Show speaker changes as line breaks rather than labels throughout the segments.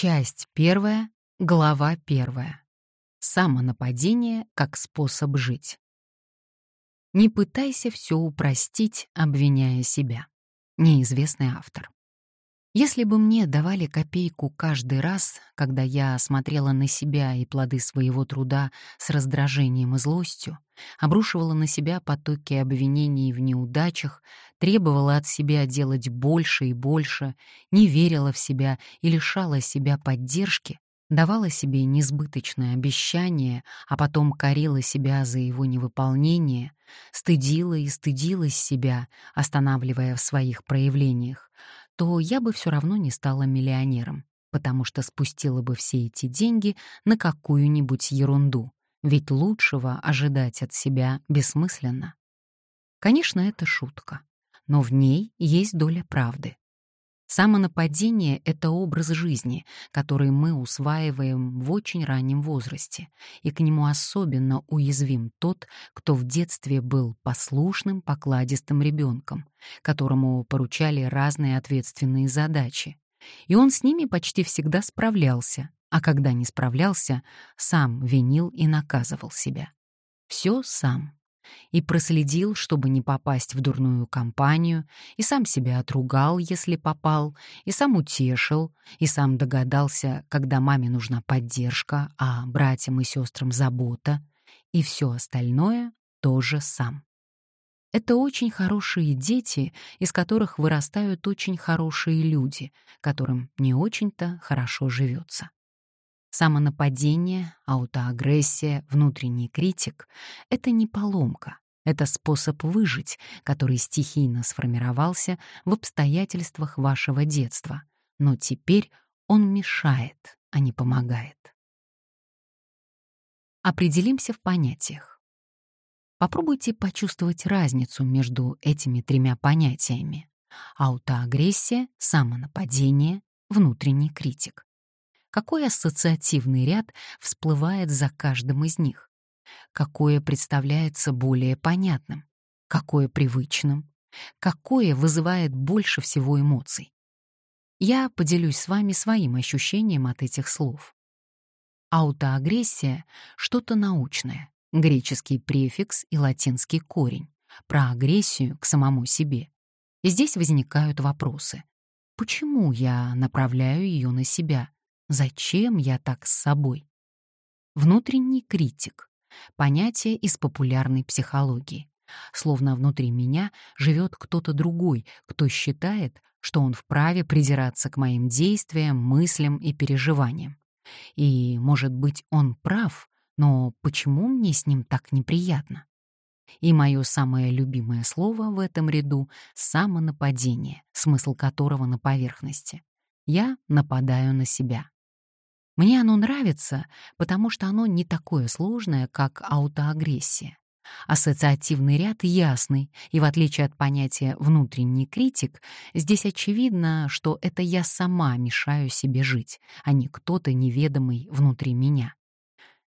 Часть первая, глава первая. Самонападение как способ жить. Не пытайся все упростить, обвиняя себя. Неизвестный автор. Если бы мне давали копейку каждый раз, когда я смотрела на себя и плоды своего труда с раздражением и злостью, обрушивала на себя потоки обвинений в неудачах, требовала от себя делать больше и больше, не верила в себя и лишала себя поддержки, давала себе несбыточное обещание, а потом корила себя за его невыполнение, стыдила и стыдилась себя, останавливая в своих проявлениях, то я бы все равно не стала миллионером, потому что спустила бы все эти деньги на какую-нибудь ерунду, ведь лучшего ожидать от себя бессмысленно. Конечно, это шутка, но в ней есть доля правды. Самонападение — это образ жизни, который мы усваиваем в очень раннем возрасте, и к нему особенно уязвим тот, кто в детстве был послушным, покладистым ребенком, которому поручали разные ответственные задачи. И он с ними почти всегда справлялся, а когда не справлялся, сам винил и наказывал себя. Все сам и проследил, чтобы не попасть в дурную компанию, и сам себя отругал, если попал, и сам утешил, и сам догадался, когда маме нужна поддержка, а братьям и сестрам забота, и все остальное тоже сам. Это очень хорошие дети, из которых вырастают очень хорошие люди, которым не очень-то хорошо живется. Самонападение, аутоагрессия, внутренний критик — это не поломка, это способ выжить, который стихийно сформировался в обстоятельствах вашего детства, но теперь он мешает, а не помогает. Определимся в понятиях. Попробуйте почувствовать разницу между этими тремя понятиями. Аутоагрессия, самонападение, внутренний критик какой ассоциативный ряд всплывает за каждым из них, какое представляется более понятным, какое привычным, какое вызывает больше всего эмоций. Я поделюсь с вами своим ощущением от этих слов. Аутоагрессия — что-то научное, греческий префикс и латинский корень, про агрессию к самому себе. И здесь возникают вопросы. Почему я направляю ее на себя? Зачем я так с собой? Внутренний критик — понятие из популярной психологии. Словно внутри меня живет кто-то другой, кто считает, что он вправе придираться к моим действиям, мыслям и переживаниям. И, может быть, он прав, но почему мне с ним так неприятно? И мое самое любимое слово в этом ряду — самонападение, смысл которого на поверхности. Я нападаю на себя. Мне оно нравится, потому что оно не такое сложное, как аутоагрессия. Ассоциативный ряд ясный, и в отличие от понятия «внутренний критик», здесь очевидно, что это я сама мешаю себе жить, а не кто-то неведомый внутри меня.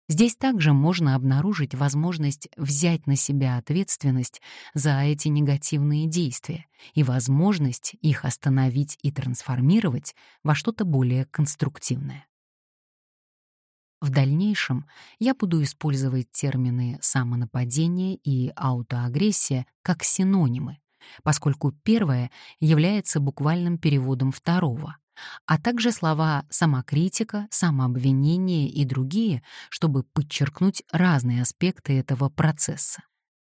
Здесь также можно обнаружить возможность взять на себя ответственность за эти негативные действия и возможность их остановить и трансформировать во что-то более конструктивное. В дальнейшем я буду использовать термины самонападение и аутоагрессия как синонимы, поскольку первое является буквальным переводом второго, а также слова самокритика, самообвинение и другие, чтобы подчеркнуть разные аспекты этого процесса.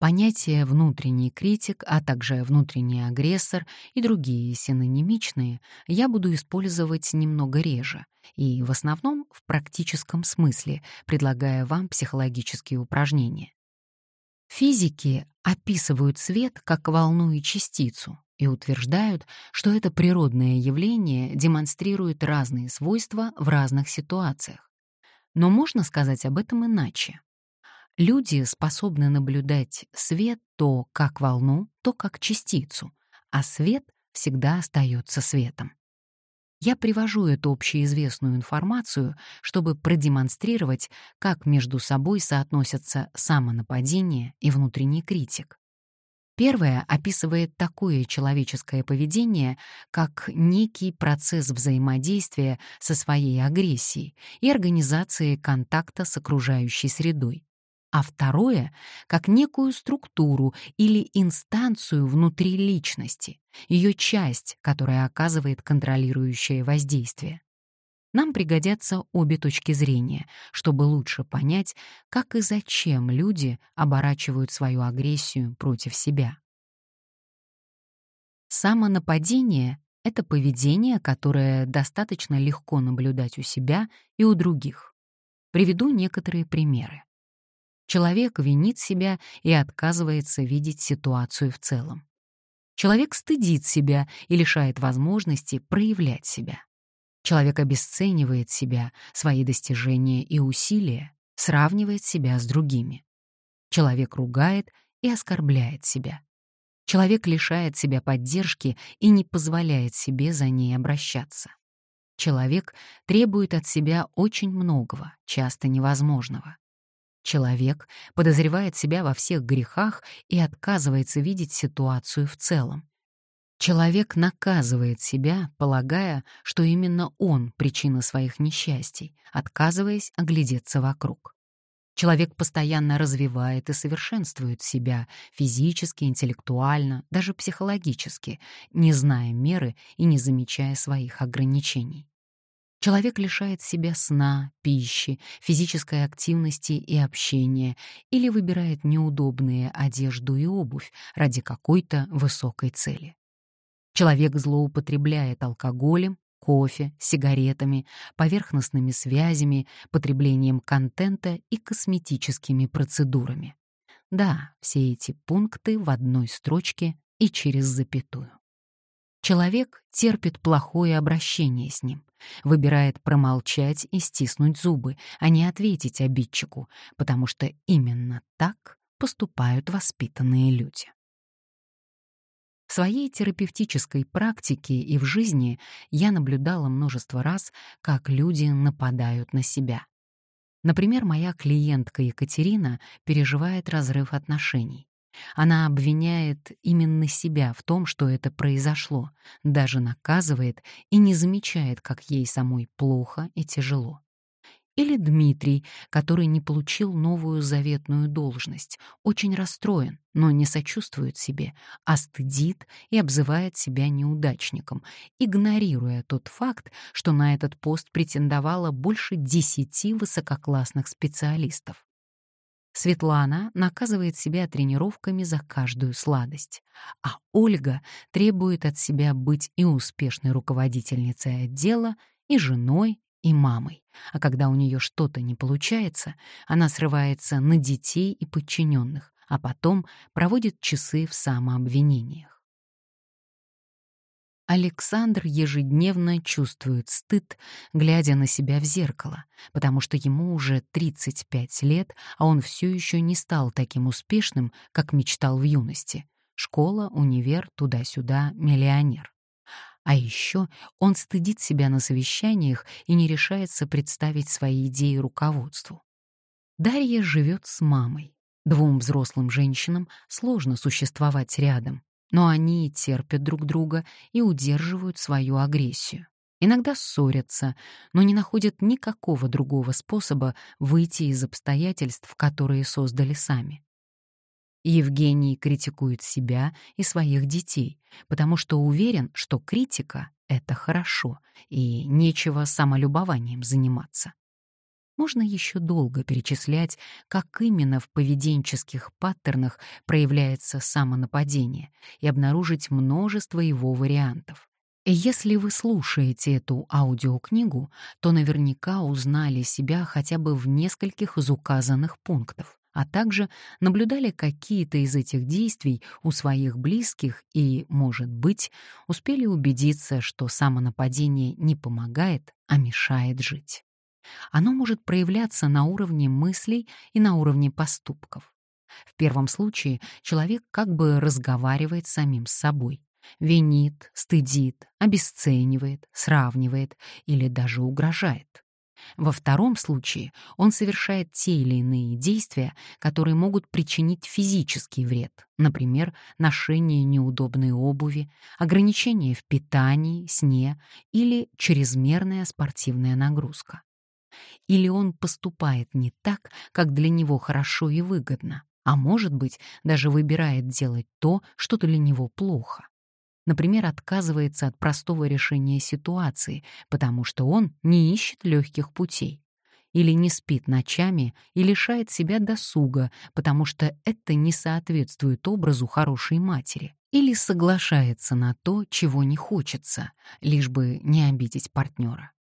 Понятия «внутренний критик», а также «внутренний агрессор» и другие синонимичные я буду использовать немного реже и в основном в практическом смысле, предлагая вам психологические упражнения. Физики описывают свет как волну и частицу и утверждают, что это природное явление демонстрирует разные свойства в разных ситуациях. Но можно сказать об этом иначе. Люди способны наблюдать свет то как волну, то как частицу, а свет всегда остается светом. Я привожу эту общеизвестную информацию, чтобы продемонстрировать, как между собой соотносятся самонападение и внутренний критик. Первое описывает такое человеческое поведение, как некий процесс взаимодействия со своей агрессией и организации контакта с окружающей средой. А второе — как некую структуру или инстанцию внутри личности, ее часть, которая оказывает контролирующее воздействие. Нам пригодятся обе точки зрения, чтобы лучше понять, как и зачем люди оборачивают свою агрессию против себя. Самонападение — это поведение, которое достаточно легко наблюдать у себя и у других. Приведу некоторые примеры. Человек винит себя и отказывается видеть ситуацию в целом. Человек стыдит себя и лишает возможности проявлять себя. Человек обесценивает себя, свои достижения и усилия, сравнивает себя с другими. Человек ругает и оскорбляет себя. Человек лишает себя поддержки и не позволяет себе за ней обращаться. Человек требует от себя очень многого, часто невозможного. Человек подозревает себя во всех грехах и отказывается видеть ситуацию в целом. Человек наказывает себя, полагая, что именно он причина своих несчастий, отказываясь оглядеться вокруг. Человек постоянно развивает и совершенствует себя физически, интеллектуально, даже психологически, не зная меры и не замечая своих ограничений. Человек лишает себя сна, пищи, физической активности и общения или выбирает неудобные одежду и обувь ради какой-то высокой цели. Человек злоупотребляет алкоголем, кофе, сигаретами, поверхностными связями, потреблением контента и косметическими процедурами. Да, все эти пункты в одной строчке и через запятую. Человек терпит плохое обращение с ним, выбирает промолчать и стиснуть зубы, а не ответить обидчику, потому что именно так поступают воспитанные люди. В своей терапевтической практике и в жизни я наблюдала множество раз, как люди нападают на себя. Например, моя клиентка Екатерина переживает разрыв отношений. Она обвиняет именно себя в том, что это произошло, даже наказывает и не замечает, как ей самой плохо и тяжело. Или Дмитрий, который не получил новую заветную должность, очень расстроен, но не сочувствует себе, а стыдит и обзывает себя неудачником, игнорируя тот факт, что на этот пост претендовало больше десяти высококлассных специалистов. Светлана наказывает себя тренировками за каждую сладость, а Ольга требует от себя быть и успешной руководительницей отдела, и женой, и мамой. А когда у нее что-то не получается, она срывается на детей и подчиненных, а потом проводит часы в самообвинениях. Александр ежедневно чувствует стыд, глядя на себя в зеркало, потому что ему уже 35 лет, а он все еще не стал таким успешным, как мечтал в юности. Школа, универ, туда-сюда, миллионер. А еще он стыдит себя на совещаниях и не решается представить свои идеи руководству. Дарья живет с мамой. Двум взрослым женщинам сложно существовать рядом, но они терпят друг друга и удерживают свою агрессию. Иногда ссорятся, но не находят никакого другого способа выйти из обстоятельств, которые создали сами. Евгений критикует себя и своих детей, потому что уверен, что критика — это хорошо, и нечего самолюбованием заниматься. Можно еще долго перечислять, как именно в поведенческих паттернах проявляется самонападение, и обнаружить множество его вариантов. Если вы слушаете эту аудиокнигу, то наверняка узнали себя хотя бы в нескольких из указанных пунктов а также наблюдали какие-то из этих действий у своих близких и, может быть, успели убедиться, что самонападение не помогает, а мешает жить. Оно может проявляться на уровне мыслей и на уровне поступков. В первом случае человек как бы разговаривает с самим собой, винит, стыдит, обесценивает, сравнивает или даже угрожает. Во втором случае он совершает те или иные действия, которые могут причинить физический вред, например, ношение неудобной обуви, ограничение в питании, сне или чрезмерная спортивная нагрузка. Или он поступает не так, как для него хорошо и выгодно, а может быть, даже выбирает делать то, что для него плохо. Например, отказывается от простого решения ситуации, потому что он не ищет легких путей. Или не спит ночами и лишает себя досуга, потому что это не соответствует образу хорошей матери. Или соглашается на то, чего не хочется, лишь бы не обидеть партнера.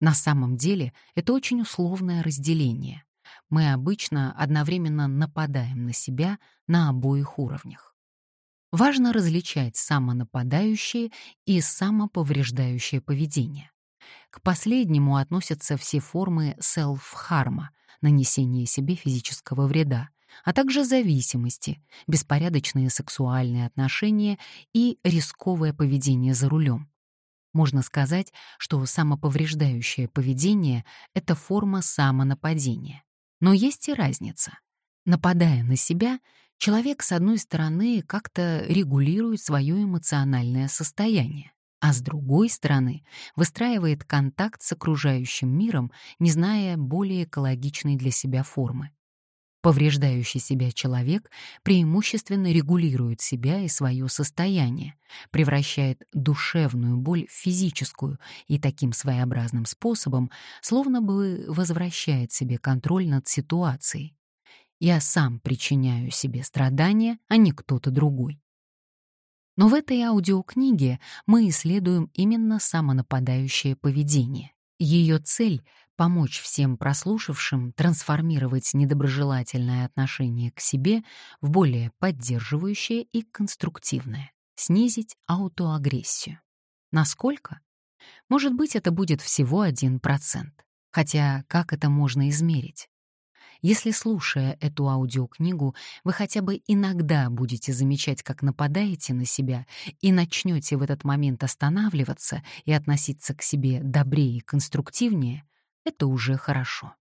На самом деле это очень условное разделение. Мы обычно одновременно нападаем на себя на обоих уровнях. Важно различать самонападающее и самоповреждающее поведение. К последнему относятся все формы селф-харма, нанесения себе физического вреда, а также зависимости, беспорядочные сексуальные отношения и рисковое поведение за рулем. Можно сказать, что самоповреждающее поведение — это форма самонападения. Но есть и разница. Нападая на себя, человек, с одной стороны, как-то регулирует свое эмоциональное состояние, а с другой стороны, выстраивает контакт с окружающим миром, не зная более экологичной для себя формы. Повреждающий себя человек преимущественно регулирует себя и свое состояние, превращает душевную боль в физическую и таким своеобразным способом словно бы возвращает себе контроль над ситуацией. Я сам причиняю себе страдания, а не кто-то другой. Но в этой аудиокниге мы исследуем именно самонападающее поведение. Ее цель — помочь всем прослушавшим трансформировать недоброжелательное отношение к себе в более поддерживающее и конструктивное, снизить аутоагрессию. Насколько? Может быть, это будет всего 1%. Хотя как это можно измерить? Если, слушая эту аудиокнигу, вы хотя бы иногда будете замечать, как нападаете на себя, и начнете в этот момент останавливаться и относиться к себе добрее и конструктивнее, это уже хорошо.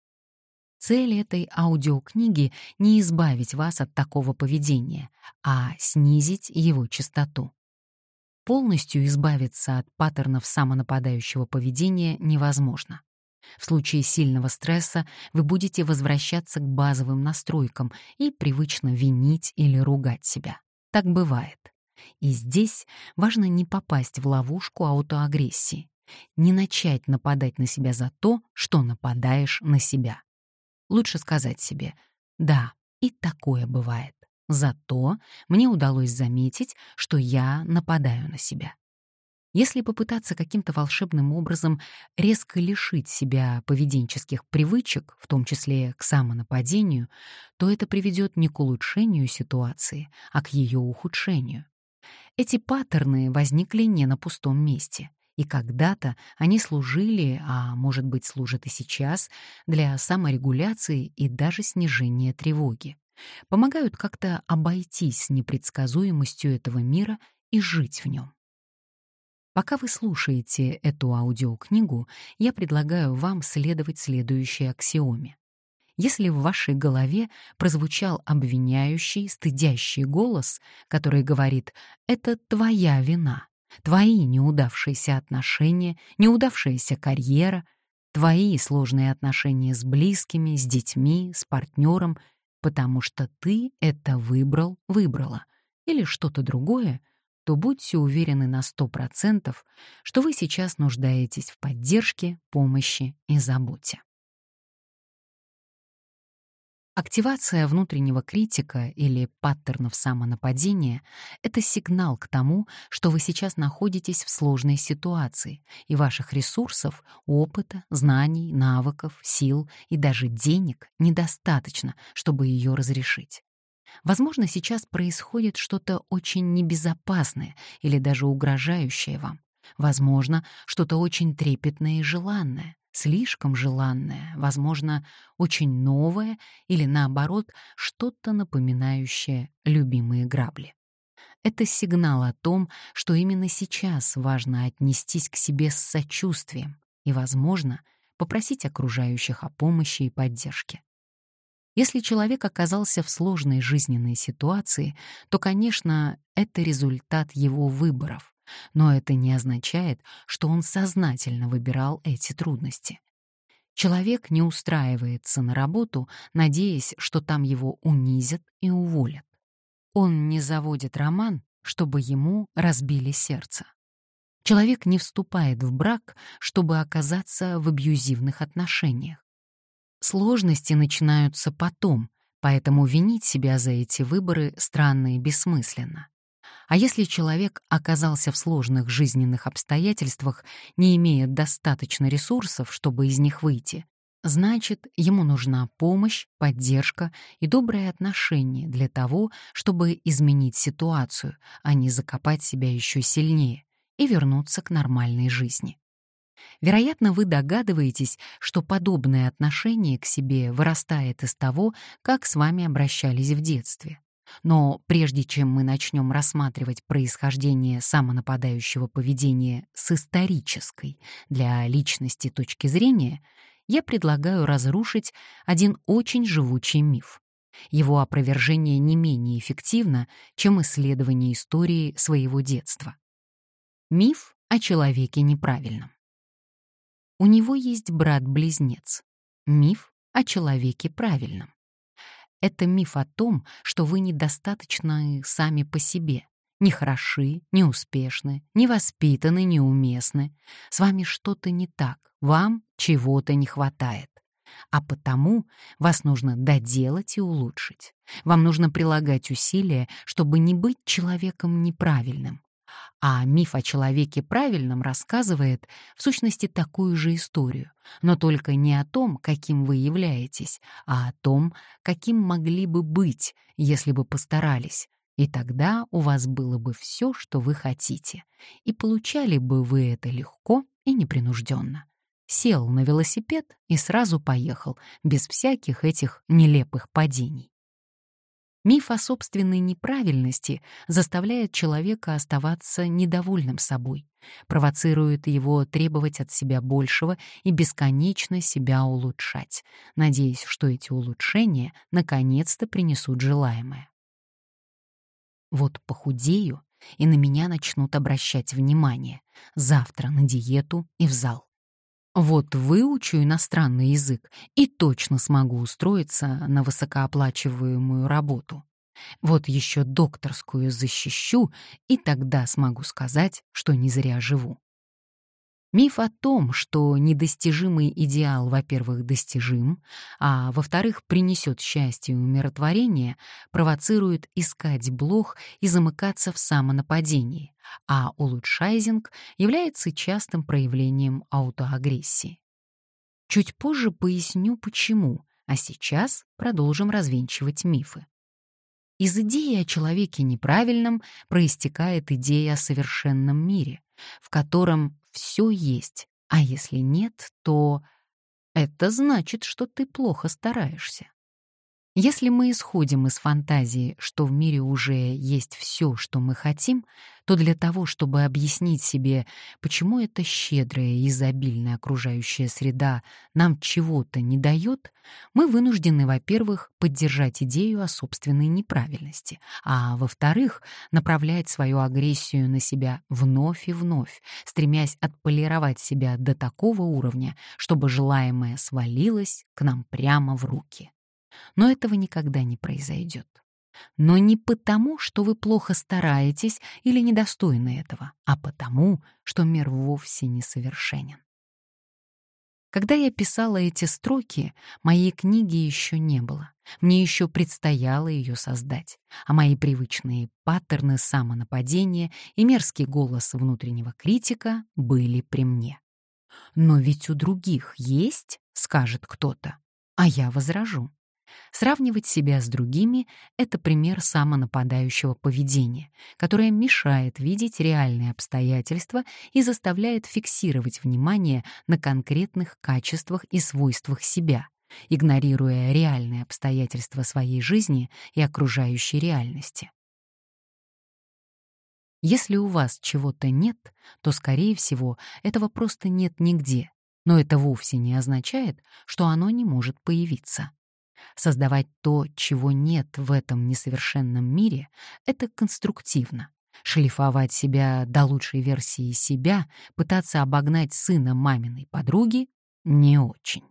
Цель этой аудиокниги — не избавить вас от такого поведения, а снизить его частоту. Полностью избавиться от паттернов самонападающего поведения невозможно. В случае сильного стресса вы будете возвращаться к базовым настройкам и привычно винить или ругать себя. Так бывает. И здесь важно не попасть в ловушку аутоагрессии, не начать нападать на себя за то, что нападаешь на себя. Лучше сказать себе «Да, и такое бывает. Зато мне удалось заметить, что я нападаю на себя». Если попытаться каким-то волшебным образом резко лишить себя поведенческих привычек, в том числе к самонападению, то это приведет не к улучшению ситуации, а к ее ухудшению. Эти паттерны возникли не на пустом месте. И когда-то они служили, а может быть служат и сейчас, для саморегуляции и даже снижения тревоги. Помогают как-то обойтись непредсказуемостью этого мира и жить в нем. Пока вы слушаете эту аудиокнигу, я предлагаю вам следовать следующей аксиоме. Если в вашей голове прозвучал обвиняющий, стыдящий голос, который говорит «это твоя вина», твои неудавшиеся отношения, неудавшаяся карьера, твои сложные отношения с близкими, с детьми, с партнером, потому что ты это выбрал, выбрала, или что-то другое — то будьте уверены на 100%, что вы сейчас нуждаетесь в поддержке, помощи и заботе. Активация внутреннего критика или паттернов самонападения — это сигнал к тому, что вы сейчас находитесь в сложной ситуации, и ваших ресурсов, опыта, знаний, навыков, сил и даже денег недостаточно, чтобы ее разрешить. Возможно, сейчас происходит что-то очень небезопасное или даже угрожающее вам. Возможно, что-то очень трепетное и желанное, слишком желанное, возможно, очень новое или, наоборот, что-то напоминающее любимые грабли. Это сигнал о том, что именно сейчас важно отнестись к себе с сочувствием и, возможно, попросить окружающих о помощи и поддержке. Если человек оказался в сложной жизненной ситуации, то, конечно, это результат его выборов, но это не означает, что он сознательно выбирал эти трудности. Человек не устраивается на работу, надеясь, что там его унизят и уволят. Он не заводит роман, чтобы ему разбили сердце. Человек не вступает в брак, чтобы оказаться в абьюзивных отношениях. Сложности начинаются потом, поэтому винить себя за эти выборы странно и бессмысленно. А если человек оказался в сложных жизненных обстоятельствах, не имея достаточно ресурсов, чтобы из них выйти, значит, ему нужна помощь, поддержка и доброе отношение для того, чтобы изменить ситуацию, а не закопать себя еще сильнее и вернуться к нормальной жизни. Вероятно, вы догадываетесь, что подобное отношение к себе вырастает из того, как с вами обращались в детстве. Но прежде чем мы начнем рассматривать происхождение самонападающего поведения с исторической для личности точки зрения, я предлагаю разрушить один очень живучий миф. Его опровержение не менее эффективно, чем исследование истории своего детства. Миф о человеке неправильном. У него есть брат-близнец. Миф о человеке правильном. Это миф о том, что вы недостаточно сами по себе, не хороши, не успешны, не воспитаны, неуместны. С вами что-то не так, вам чего-то не хватает. А потому вас нужно доделать и улучшить. Вам нужно прилагать усилия, чтобы не быть человеком неправильным, а миф о человеке правильном рассказывает, в сущности, такую же историю, но только не о том, каким вы являетесь, а о том, каким могли бы быть, если бы постарались. И тогда у вас было бы все, что вы хотите, и получали бы вы это легко и непринужденно. Сел на велосипед и сразу поехал, без всяких этих нелепых падений. Миф о собственной неправильности заставляет человека оставаться недовольным собой, провоцирует его требовать от себя большего и бесконечно себя улучшать, надеясь, что эти улучшения наконец-то принесут желаемое. Вот похудею, и на меня начнут обращать внимание. Завтра на диету и в зал. Вот выучу иностранный язык и точно смогу устроиться на высокооплачиваемую работу. Вот еще докторскую защищу, и тогда смогу сказать, что не зря живу. Миф о том, что недостижимый идеал, во-первых, достижим, а во-вторых, принесет счастье и умиротворение, провоцирует искать блох и замыкаться в самонападении, а улучшайзинг является частым проявлением аутоагрессии. Чуть позже поясню, почему, а сейчас продолжим развенчивать мифы. Из идеи о человеке неправильном проистекает идея о совершенном мире, в котором все есть, а если нет, то это значит, что ты плохо стараешься. Если мы исходим из фантазии, что в мире уже есть все, что мы хотим, то для того, чтобы объяснить себе, почему эта щедрая и изобильная окружающая среда нам чего-то не дает, мы вынуждены, во-первых, поддержать идею о собственной неправильности, а во-вторых, направлять свою агрессию на себя вновь и вновь, стремясь отполировать себя до такого уровня, чтобы желаемое свалилось к нам прямо в руки. Но этого никогда не произойдет. Но не потому, что вы плохо стараетесь или недостойны этого, а потому, что мир вовсе не совершенен. Когда я писала эти строки, моей книги еще не было. Мне еще предстояло ее создать, а мои привычные паттерны самонападения и мерзкий голос внутреннего критика были при мне. «Но ведь у других есть», — скажет кто-то, а я возражу. Сравнивать себя с другими — это пример самонападающего поведения, которое мешает видеть реальные обстоятельства и заставляет фиксировать внимание на конкретных качествах и свойствах себя, игнорируя реальные обстоятельства своей жизни и окружающей реальности. Если у вас чего-то нет, то, скорее всего, этого просто нет нигде, но это вовсе не означает, что оно не может появиться. Создавать то, чего нет в этом несовершенном мире, это конструктивно. Шлифовать себя до лучшей версии себя, пытаться обогнать сына маминой подруги — не очень.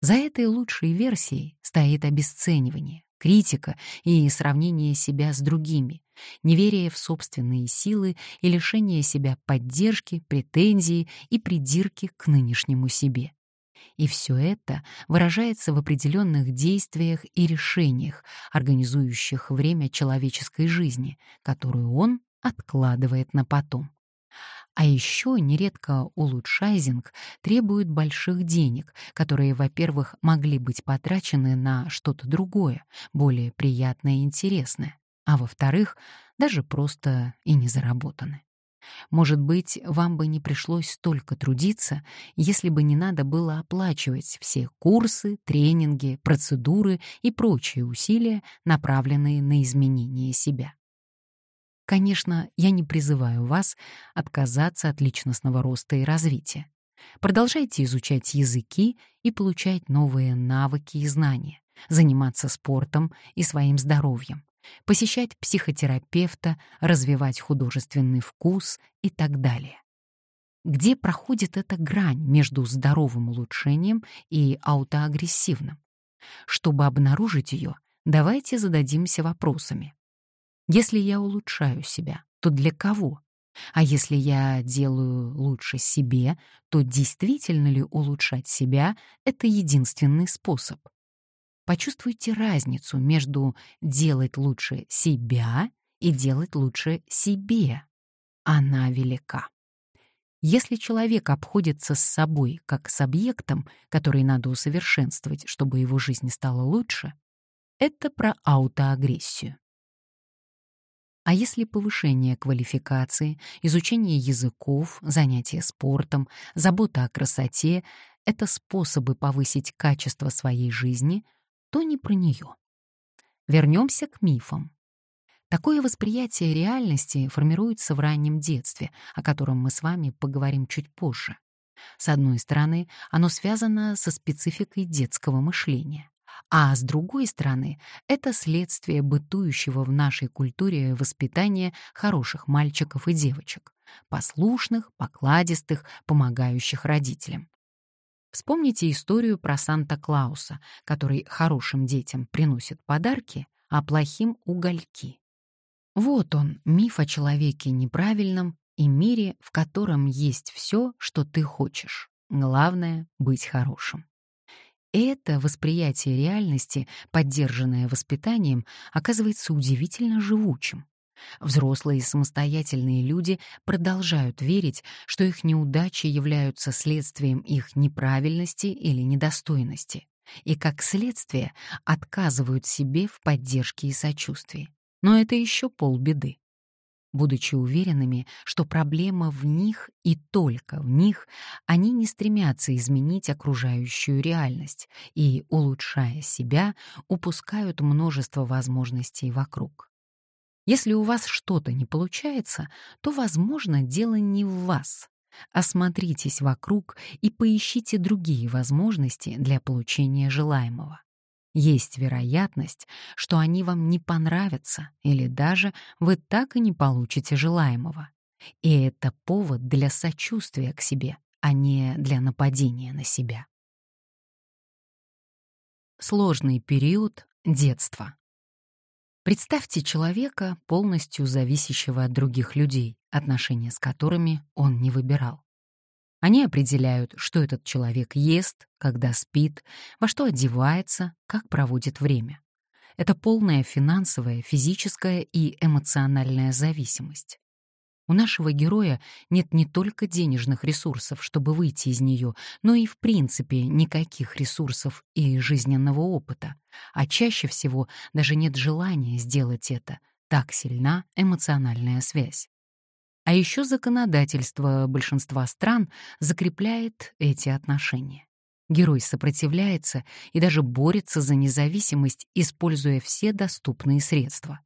За этой лучшей версией стоит обесценивание, критика и сравнение себя с другими, неверие в собственные силы и лишение себя поддержки, претензии и придирки к нынешнему себе. И все это выражается в определенных действиях и решениях, организующих время человеческой жизни, которую он откладывает на потом. А еще нередко улучшайзинг требует больших денег, которые, во-первых, могли быть потрачены на что-то другое, более приятное и интересное, а во-вторых, даже просто и не заработаны. Может быть, вам бы не пришлось столько трудиться, если бы не надо было оплачивать все курсы, тренинги, процедуры и прочие усилия, направленные на изменение себя. Конечно, я не призываю вас отказаться от личностного роста и развития. Продолжайте изучать языки и получать новые навыки и знания, заниматься спортом и своим здоровьем, посещать психотерапевта, развивать художественный вкус и так далее. Где проходит эта грань между здоровым улучшением и аутоагрессивным? Чтобы обнаружить ее, давайте зададимся вопросами. Если я улучшаю себя, то для кого? А если я делаю лучше себе, то действительно ли улучшать себя — это единственный способ? Почувствуйте разницу между делать лучше себя и делать лучше себе. Она велика. Если человек обходится с собой как с объектом, который надо усовершенствовать, чтобы его жизнь стала лучше, это про аутоагрессию. А если повышение квалификации, изучение языков, занятие спортом, забота о красоте — это способы повысить качество своей жизни — то не про нее. Вернемся к мифам. Такое восприятие реальности формируется в раннем детстве, о котором мы с вами поговорим чуть позже. С одной стороны, оно связано со спецификой детского мышления, а с другой стороны, это следствие бытующего в нашей культуре воспитания хороших мальчиков и девочек, послушных, покладистых, помогающих родителям. Вспомните историю про Санта-Клауса, который хорошим детям приносит подарки, а плохим — угольки. Вот он, миф о человеке неправильном и мире, в котором есть все, что ты хочешь. Главное — быть хорошим. Это восприятие реальности, поддержанное воспитанием, оказывается удивительно живучим. Взрослые и самостоятельные люди продолжают верить, что их неудачи являются следствием их неправильности или недостойности, и как следствие отказывают себе в поддержке и сочувствии. Но это еще полбеды. Будучи уверенными, что проблема в них и только в них, они не стремятся изменить окружающую реальность и, улучшая себя, упускают множество возможностей вокруг. Если у вас что-то не получается, то, возможно, дело не в вас. Осмотритесь вокруг и поищите другие возможности для получения желаемого. Есть вероятность, что они вам не понравятся или даже вы так и не получите желаемого. И это повод для сочувствия к себе, а не для нападения на себя. Сложный период детства. Представьте человека, полностью зависящего от других людей, отношения с которыми он не выбирал. Они определяют, что этот человек ест, когда спит, во что одевается, как проводит время. Это полная финансовая, физическая и эмоциональная зависимость. У нашего героя нет не только денежных ресурсов, чтобы выйти из нее, но и в принципе никаких ресурсов и жизненного опыта, а чаще всего даже нет желания сделать это, так сильна эмоциональная связь. А еще законодательство большинства стран закрепляет эти отношения. Герой сопротивляется и даже борется за независимость, используя все доступные средства.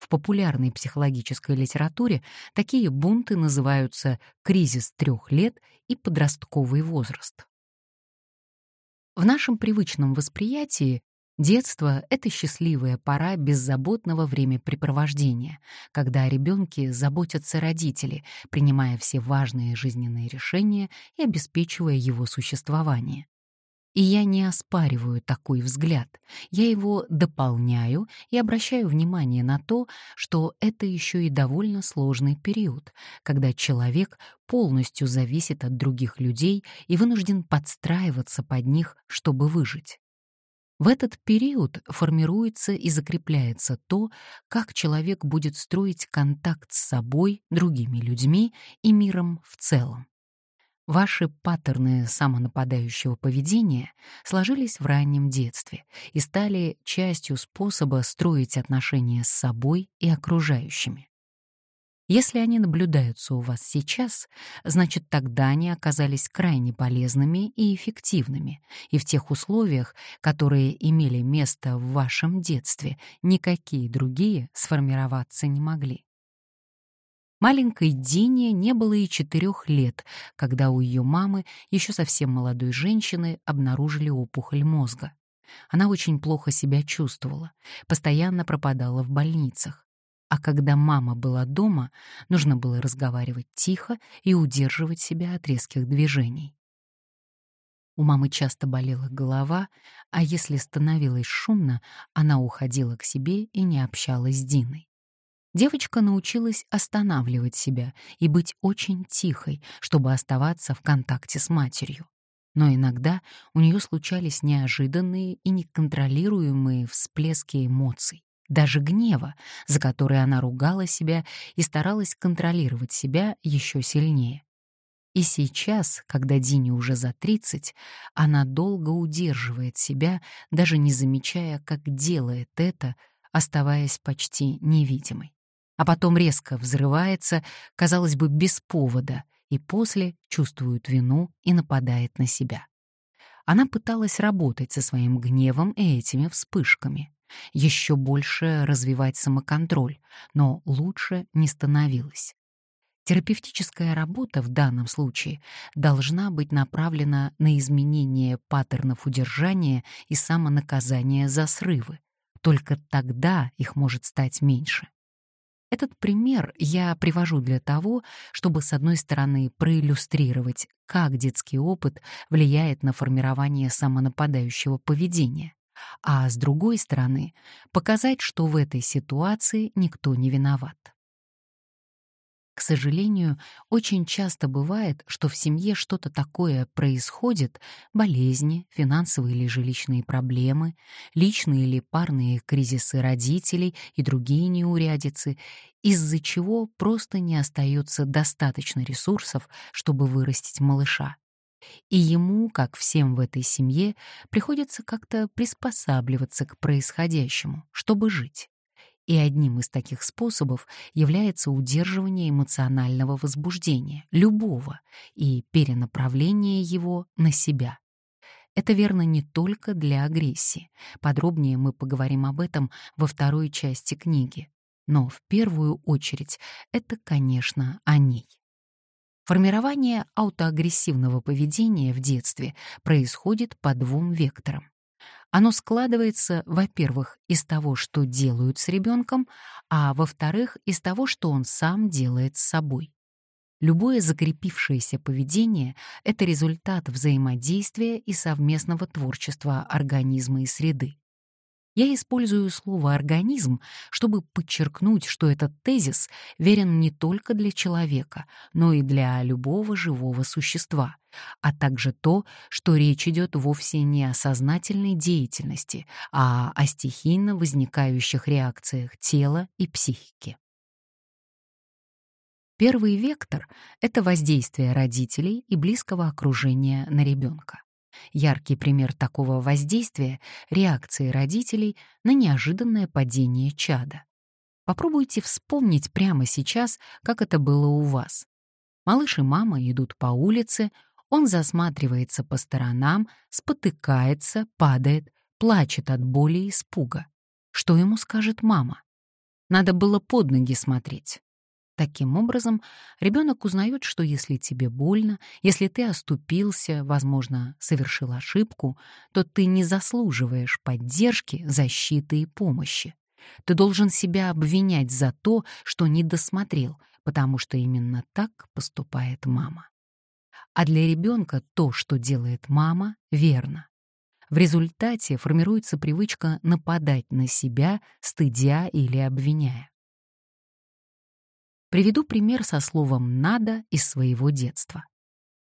В популярной психологической литературе такие бунты называются кризис трех лет и подростковый возраст. В нашем привычном восприятии детство — это счастливая пора беззаботного времяпрепровождения, когда о ребенке заботятся родители, принимая все важные жизненные решения и обеспечивая его существование. И я не оспариваю такой взгляд, я его дополняю и обращаю внимание на то, что это еще и довольно сложный период, когда человек полностью зависит от других людей и вынужден подстраиваться под них, чтобы выжить. В этот период формируется и закрепляется то, как человек будет строить контакт с собой, другими людьми и миром в целом. Ваши паттерны самонападающего поведения сложились в раннем детстве и стали частью способа строить отношения с собой и окружающими. Если они наблюдаются у вас сейчас, значит тогда они оказались крайне полезными и эффективными, и в тех условиях, которые имели место в вашем детстве, никакие другие сформироваться не могли. Маленькой Дине не было и четырех лет, когда у ее мамы, еще совсем молодой женщины, обнаружили опухоль мозга. Она очень плохо себя чувствовала, постоянно пропадала в больницах. А когда мама была дома, нужно было разговаривать тихо и удерживать себя от резких движений. У мамы часто болела голова, а если становилось шумно, она уходила к себе и не общалась с Диной. Девочка научилась останавливать себя и быть очень тихой, чтобы оставаться в контакте с матерью. Но иногда у нее случались неожиданные и неконтролируемые всплески эмоций, даже гнева, за которые она ругала себя и старалась контролировать себя еще сильнее. И сейчас, когда Дине уже за 30, она долго удерживает себя, даже не замечая, как делает это, оставаясь почти невидимой а потом резко взрывается, казалось бы, без повода, и после чувствует вину и нападает на себя. Она пыталась работать со своим гневом и этими вспышками, еще больше развивать самоконтроль, но лучше не становилась. Терапевтическая работа в данном случае должна быть направлена на изменение паттернов удержания и самонаказания за срывы. Только тогда их может стать меньше. Этот пример я привожу для того, чтобы, с одной стороны, проиллюстрировать, как детский опыт влияет на формирование самонападающего поведения, а с другой стороны, показать, что в этой ситуации никто не виноват. К сожалению, очень часто бывает, что в семье что-то такое происходит, болезни, финансовые или жилищные проблемы, личные или парные кризисы родителей и другие неурядицы, из-за чего просто не остается достаточно ресурсов, чтобы вырастить малыша. И ему, как всем в этой семье, приходится как-то приспосабливаться к происходящему, чтобы жить. И одним из таких способов является удерживание эмоционального возбуждения, любого, и перенаправление его на себя. Это верно не только для агрессии. Подробнее мы поговорим об этом во второй части книги. Но в первую очередь это, конечно, о ней. Формирование аутоагрессивного поведения в детстве происходит по двум векторам. Оно складывается, во-первых, из того, что делают с ребенком, а во-вторых, из того, что он сам делает с собой. Любое закрепившееся поведение — это результат взаимодействия и совместного творчества организма и среды. Я использую слово «организм», чтобы подчеркнуть, что этот тезис верен не только для человека, но и для любого живого существа, а также то, что речь идет вовсе не о сознательной деятельности, а о стихийно возникающих реакциях тела и психики. Первый вектор — это воздействие родителей и близкого окружения на ребенка. Яркий пример такого воздействия — реакции родителей на неожиданное падение чада. Попробуйте вспомнить прямо сейчас, как это было у вас. Малыш и мама идут по улице, он засматривается по сторонам, спотыкается, падает, плачет от боли и испуга. Что ему скажет мама? Надо было под ноги смотреть. Таким образом, ребенок узнает, что если тебе больно, если ты оступился, возможно, совершил ошибку, то ты не заслуживаешь поддержки, защиты и помощи. Ты должен себя обвинять за то, что не досмотрел, потому что именно так поступает мама. А для ребенка то, что делает мама, верно. В результате формируется привычка нападать на себя, стыдя или обвиняя. Приведу пример со словом «надо» из своего детства.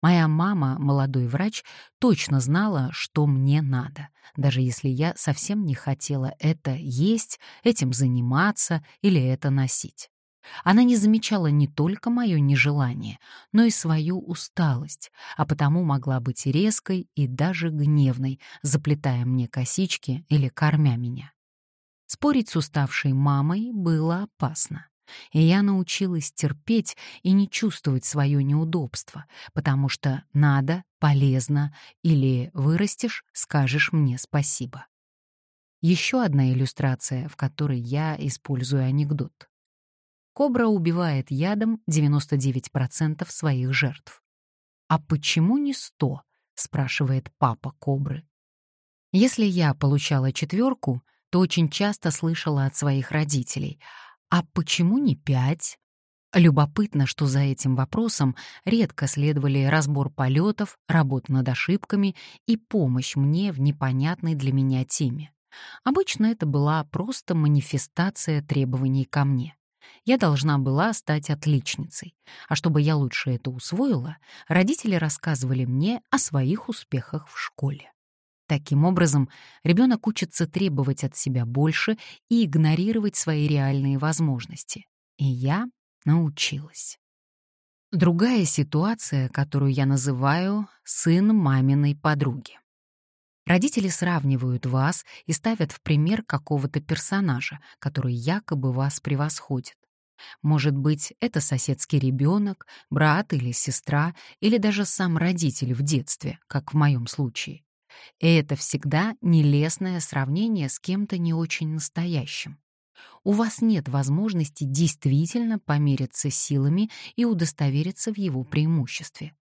Моя мама, молодой врач, точно знала, что мне надо, даже если я совсем не хотела это есть, этим заниматься или это носить. Она не замечала не только мое нежелание, но и свою усталость, а потому могла быть резкой и даже гневной, заплетая мне косички или кормя меня. Спорить с уставшей мамой было опасно. И я научилась терпеть и не чувствовать свое неудобство, потому что надо, полезно или вырастешь, скажешь мне спасибо. Еще одна иллюстрация, в которой я использую анекдот. Кобра убивает ядом 99% своих жертв. «А почему не 100?» — спрашивает папа кобры. Если я получала четверку, то очень часто слышала от своих родителей — а почему не пять? Любопытно, что за этим вопросом редко следовали разбор полетов, работа над ошибками и помощь мне в непонятной для меня теме. Обычно это была просто манифестация требований ко мне. Я должна была стать отличницей. А чтобы я лучше это усвоила, родители рассказывали мне о своих успехах в школе. Таким образом, ребенок учится требовать от себя больше и игнорировать свои реальные возможности. И я научилась. Другая ситуация, которую я называю «сын маминой подруги». Родители сравнивают вас и ставят в пример какого-то персонажа, который якобы вас превосходит. Может быть, это соседский ребенок, брат или сестра, или даже сам родитель в детстве, как в моем случае. И это всегда нелестное сравнение с кем-то не очень настоящим. У вас нет возможности действительно помериться силами и удостовериться в его преимуществе.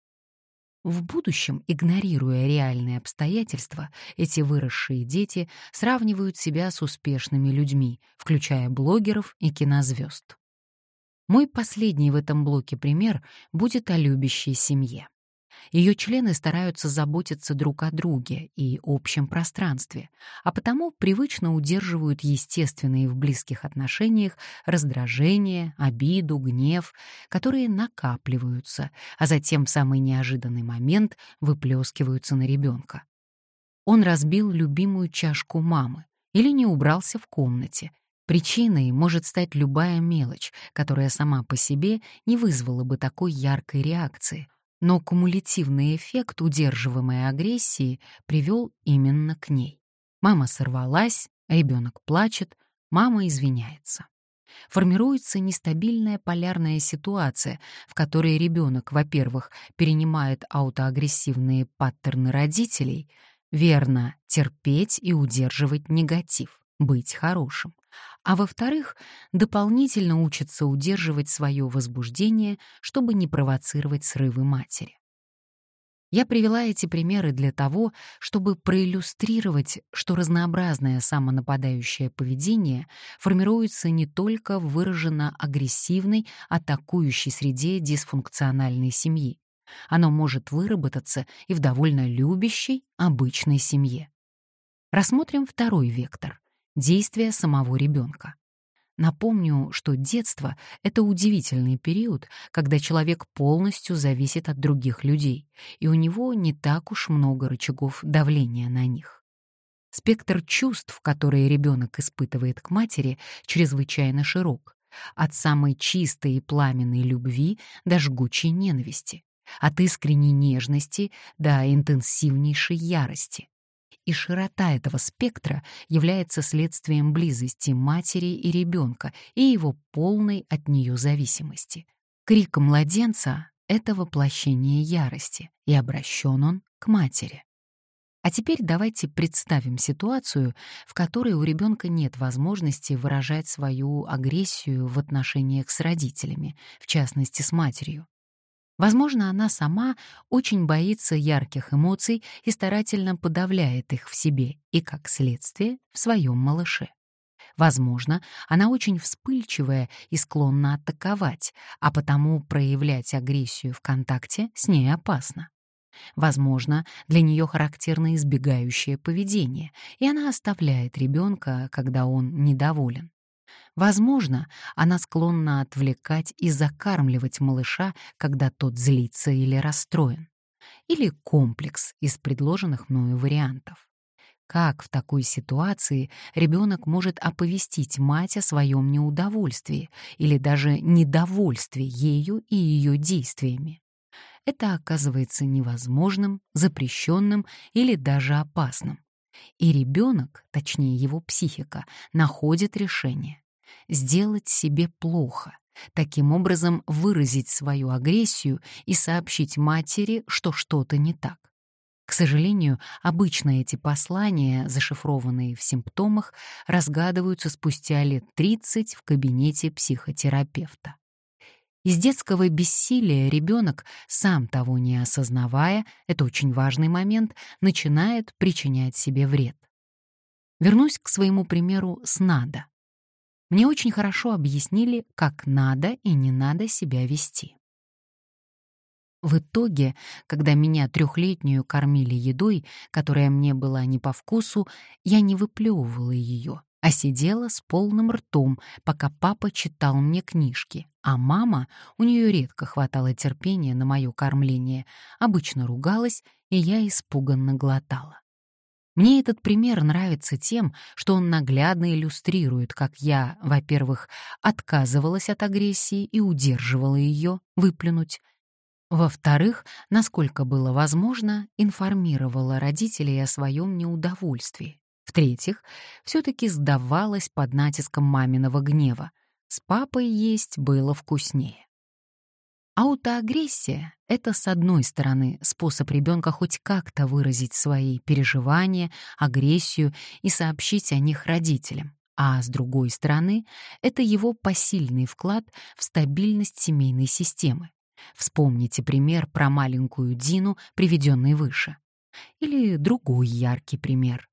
В будущем, игнорируя реальные обстоятельства, эти выросшие дети сравнивают себя с успешными людьми, включая блогеров и кинозвезд. Мой последний в этом блоке пример будет о любящей семье. Ее члены стараются заботиться друг о друге и общем пространстве, а потому привычно удерживают естественные в близких отношениях раздражение, обиду, гнев, которые накапливаются, а затем в самый неожиданный момент выплескиваются на ребенка. Он разбил любимую чашку мамы или не убрался в комнате, Причиной может стать любая мелочь, которая сама по себе не вызвала бы такой яркой реакции, но кумулятивный эффект удерживаемой агрессии привел именно к ней. Мама сорвалась, ребенок плачет, мама извиняется. Формируется нестабильная полярная ситуация, в которой ребенок, во-первых, перенимает аутоагрессивные паттерны родителей, верно терпеть и удерживать негатив, быть хорошим, а во-вторых, дополнительно учится удерживать свое возбуждение, чтобы не провоцировать срывы матери. Я привела эти примеры для того, чтобы проиллюстрировать, что разнообразное самонападающее поведение формируется не только в выраженно агрессивной, атакующей среде дисфункциональной семьи. Оно может выработаться и в довольно любящей, обычной семье. Рассмотрим второй вектор действия самого ребенка. Напомню, что детство — это удивительный период, когда человек полностью зависит от других людей, и у него не так уж много рычагов давления на них. Спектр чувств, которые ребенок испытывает к матери, чрезвычайно широк, от самой чистой и пламенной любви до жгучей ненависти, от искренней нежности до интенсивнейшей ярости и широта этого спектра является следствием близости матери и ребенка и его полной от нее зависимости. Крик младенца — это воплощение ярости, и обращен он к матери. А теперь давайте представим ситуацию, в которой у ребенка нет возможности выражать свою агрессию в отношениях с родителями, в частности с матерью. Возможно, она сама очень боится ярких эмоций и старательно подавляет их в себе и, как следствие, в своем малыше. Возможно, она очень вспыльчивая и склонна атаковать, а потому проявлять агрессию в контакте с ней опасно. Возможно, для нее характерно избегающее поведение, и она оставляет ребенка, когда он недоволен. Возможно, она склонна отвлекать и закармливать малыша, когда тот злится или расстроен. Или комплекс из предложенных мною вариантов. Как в такой ситуации ребенок может оповестить мать о своем неудовольствии или даже недовольстве ею и ее действиями? это оказывается невозможным, запрещенным или даже опасным. И ребенок, точнее его психика, находит решение — сделать себе плохо, таким образом выразить свою агрессию и сообщить матери, что что-то не так. К сожалению, обычно эти послания, зашифрованные в симптомах, разгадываются спустя лет 30 в кабинете психотерапевта. Из детского бессилия ребенок, сам того не осознавая, это очень важный момент, начинает причинять себе вред. Вернусь к своему примеру с «надо». Мне очень хорошо объяснили, как надо и не надо себя вести. В итоге, когда меня трехлетнюю кормили едой, которая мне была не по вкусу, я не выплевывала ее, а сидела с полным ртом, пока папа читал мне книжки, а мама, у нее редко хватало терпения на мое кормление, обычно ругалась, и я испуганно глотала. Мне этот пример нравится тем, что он наглядно иллюстрирует, как я, во-первых, отказывалась от агрессии и удерживала ее выплюнуть, во-вторых, насколько было возможно, информировала родителей о своем неудовольствии. В-третьих, все-таки сдавалась под натиском маминого гнева. С папой есть было вкуснее. Аутоагрессия — это, с одной стороны, способ ребенка хоть как-то выразить свои переживания, агрессию и сообщить о них родителям. А с другой стороны, это его посильный вклад в стабильность семейной системы. Вспомните пример про маленькую Дину, приведенный выше. Или другой яркий пример.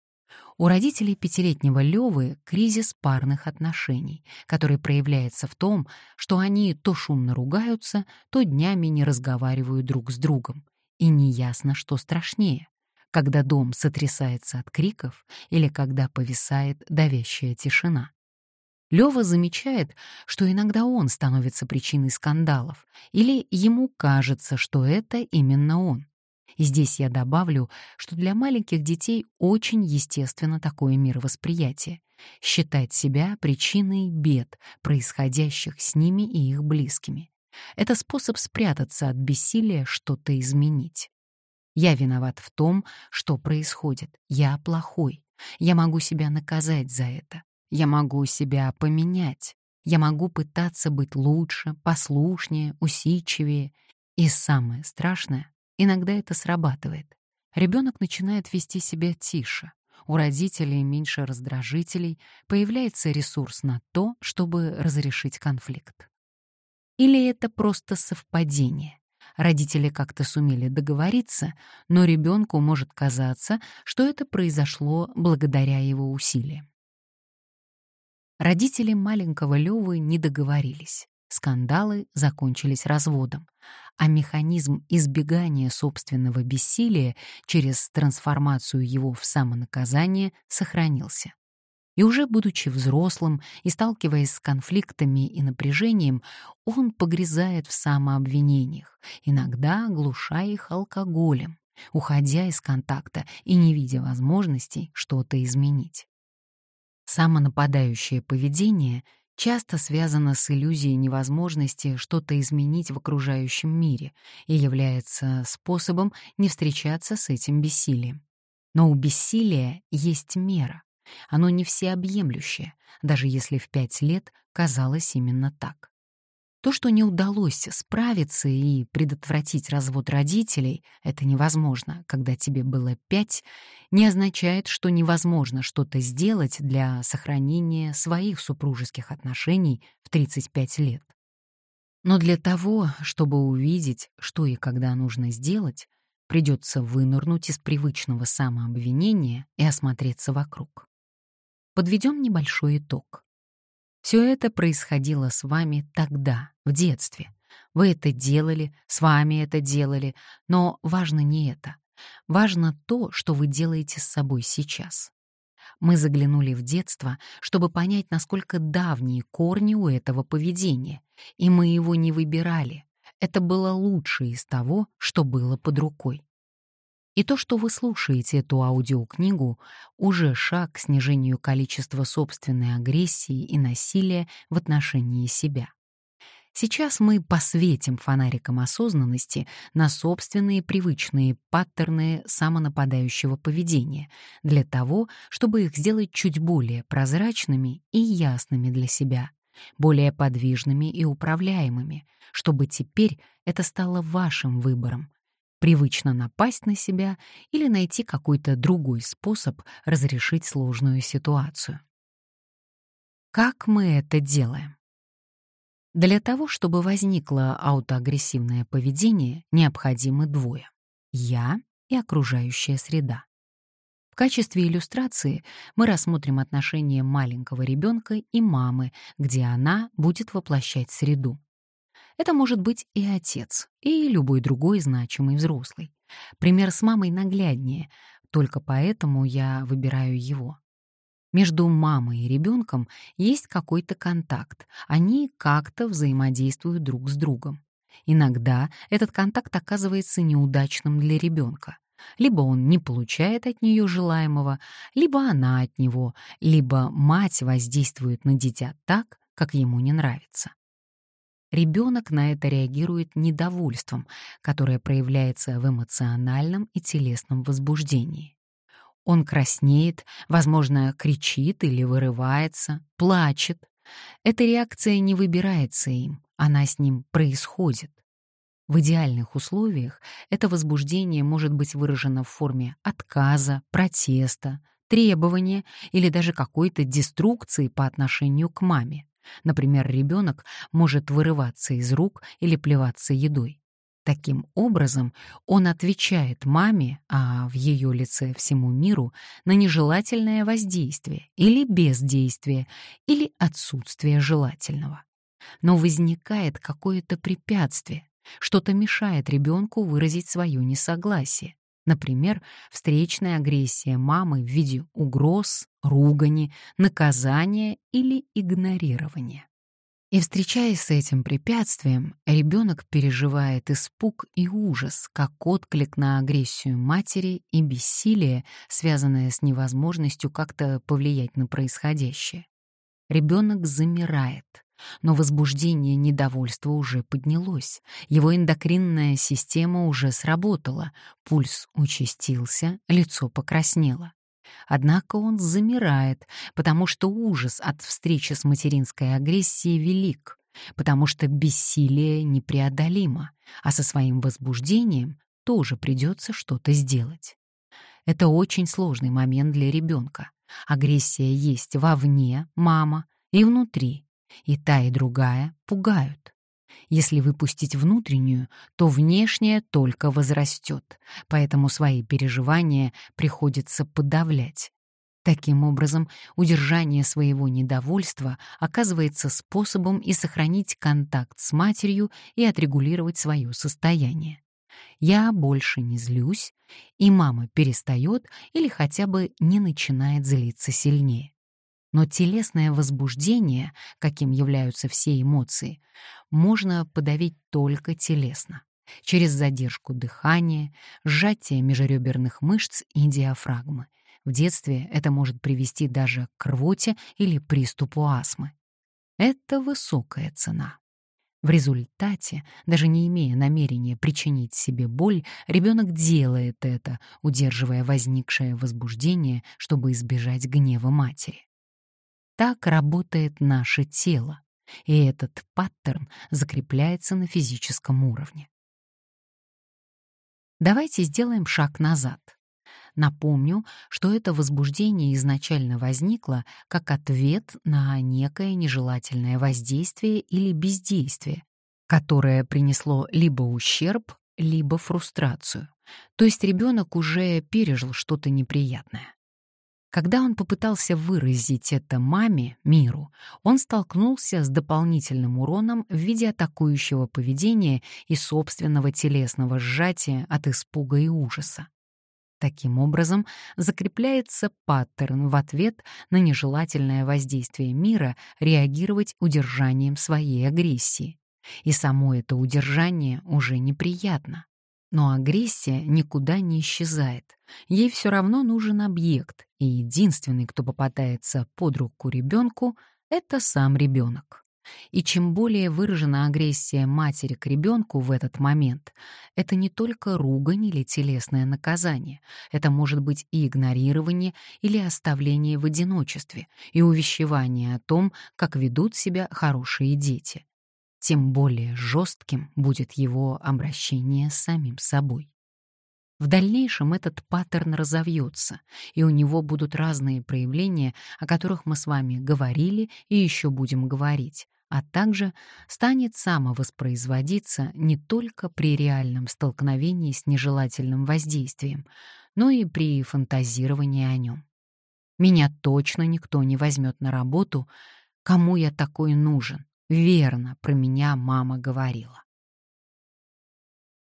У родителей пятилетнего Левы кризис парных отношений, который проявляется в том, что они то шумно ругаются, то днями не разговаривают друг с другом. И неясно, что страшнее — когда дом сотрясается от криков или когда повисает давящая тишина. Лёва замечает, что иногда он становится причиной скандалов, или ему кажется, что это именно он. И здесь я добавлю, что для маленьких детей очень естественно такое мировосприятие — считать себя причиной бед, происходящих с ними и их близкими. Это способ спрятаться от бессилия что-то изменить. Я виноват в том, что происходит. Я плохой. Я могу себя наказать за это. Я могу себя поменять. Я могу пытаться быть лучше, послушнее, усидчивее. И самое страшное, Иногда это срабатывает. Ребенок начинает вести себя тише. У родителей меньше раздражителей, появляется ресурс на то, чтобы разрешить конфликт. Или это просто совпадение. Родители как-то сумели договориться, но ребенку может казаться, что это произошло благодаря его усилиям. Родители маленького Лёвы не договорились. Скандалы закончились разводом, а механизм избегания собственного бессилия через трансформацию его в самонаказание сохранился. И уже будучи взрослым и сталкиваясь с конфликтами и напряжением, он погрязает в самообвинениях, иногда глушая их алкоголем, уходя из контакта и не видя возможностей что-то изменить. Самонападающее поведение часто связано с иллюзией невозможности что-то изменить в окружающем мире и является способом не встречаться с этим бессилием. Но у бессилия есть мера. Оно не всеобъемлющее, даже если в пять лет казалось именно так. То, что не удалось справиться и предотвратить развод родителей, это невозможно, когда тебе было пять, не означает, что невозможно что-то сделать для сохранения своих супружеских отношений в 35 лет. Но для того, чтобы увидеть, что и когда нужно сделать, придется вынырнуть из привычного самообвинения и осмотреться вокруг. Подведем небольшой итог. Все это происходило с вами тогда, в детстве. Вы это делали, с вами это делали, но важно не это. Важно то, что вы делаете с собой сейчас. Мы заглянули в детство, чтобы понять, насколько давние корни у этого поведения, и мы его не выбирали. Это было лучшее из того, что было под рукой. И то, что вы слушаете эту аудиокнигу, уже шаг к снижению количества собственной агрессии и насилия в отношении себя. Сейчас мы посветим фонариком осознанности на собственные привычные паттерны самонападающего поведения для того, чтобы их сделать чуть более прозрачными и ясными для себя, более подвижными и управляемыми, чтобы теперь это стало вашим выбором, привычно напасть на себя или найти какой-то другой способ разрешить сложную ситуацию. Как мы это делаем? Для того, чтобы возникло аутоагрессивное поведение, необходимы двое — я и окружающая среда. В качестве иллюстрации мы рассмотрим отношения маленького ребенка и мамы, где она будет воплощать среду. Это может быть и отец, и любой другой значимый взрослый. Пример с мамой нагляднее, только поэтому я выбираю его. Между мамой и ребенком есть какой-то контакт, они как-то взаимодействуют друг с другом. Иногда этот контакт оказывается неудачным для ребенка. Либо он не получает от нее желаемого, либо она от него, либо мать воздействует на дитя так, как ему не нравится. Ребенок на это реагирует недовольством, которое проявляется в эмоциональном и телесном возбуждении. Он краснеет, возможно, кричит или вырывается, плачет. Эта реакция не выбирается им, она с ним происходит. В идеальных условиях это возбуждение может быть выражено в форме отказа, протеста, требования или даже какой-то деструкции по отношению к маме. Например, ребенок может вырываться из рук или плеваться едой. Таким образом, он отвечает маме, а в ее лице всему миру, на нежелательное воздействие или бездействие, или отсутствие желательного. Но возникает какое-то препятствие, что-то мешает ребенку выразить свое несогласие. Например, встречная агрессия мамы в виде угроз, ругани, наказания или игнорирования. И встречаясь с этим препятствием, ребенок переживает испуг и ужас, как отклик на агрессию матери и бессилие, связанное с невозможностью как-то повлиять на происходящее. Ребенок замирает, но возбуждение недовольства уже поднялось, его эндокринная система уже сработала, пульс участился, лицо покраснело. Однако он замирает, потому что ужас от встречи с материнской агрессией велик, потому что бессилие непреодолимо, а со своим возбуждением тоже придется что-то сделать. Это очень сложный момент для ребенка. Агрессия есть вовне, мама, и внутри, и та, и другая пугают. Если выпустить внутреннюю, то внешняя только возрастет, поэтому свои переживания приходится подавлять. Таким образом, удержание своего недовольства оказывается способом и сохранить контакт с матерью и отрегулировать свое состояние. Я больше не злюсь, и мама перестает или хотя бы не начинает злиться сильнее. Но телесное возбуждение, каким являются все эмоции, можно подавить только телесно, через задержку дыхания, сжатие межреберных мышц и диафрагмы. В детстве это может привести даже к рвоте или приступу астмы. Это высокая цена. В результате, даже не имея намерения причинить себе боль, ребенок делает это, удерживая возникшее возбуждение, чтобы избежать гнева матери. Так работает наше тело. и этот паттерн закрепляется на физическом уровне. Давайте сделаем шаг назад. Напомню, что это возбуждение изначально возникло как ответ на некое нежелательное воздействие или бездействие, которое принесло либо ущерб, либо фрустрацию. То есть ребенок уже пережил что-то неприятное. Когда он попытался выразить это маме, миру, он столкнулся с дополнительным уроном в виде атакующего поведения и собственного телесного сжатия от испуга и ужаса. Таким образом, закрепляется паттерн в ответ на нежелательное воздействие мира реагировать удержанием своей агрессии. И само это удержание уже неприятно. Но агрессия никуда не исчезает. Ей все равно нужен объект, и единственный, кто попадается под руку ребенку, это сам ребенок. И чем более выражена агрессия матери к ребенку в этот момент, это не только ругань или телесное наказание, это может быть и игнорирование или оставление в одиночестве, и увещевание о том, как ведут себя хорошие дети. Тем более жестким будет его обращение с самим собой. В дальнейшем этот паттерн разовьется, и у него будут разные проявления, о которых мы с вами говорили и еще будем говорить, а также станет самовоспроизводиться не только при реальном столкновении с нежелательным воздействием, но и при фантазировании о нем. Меня точно никто не возьмет на работу, кому я такой нужен. Верно, про меня мама говорила.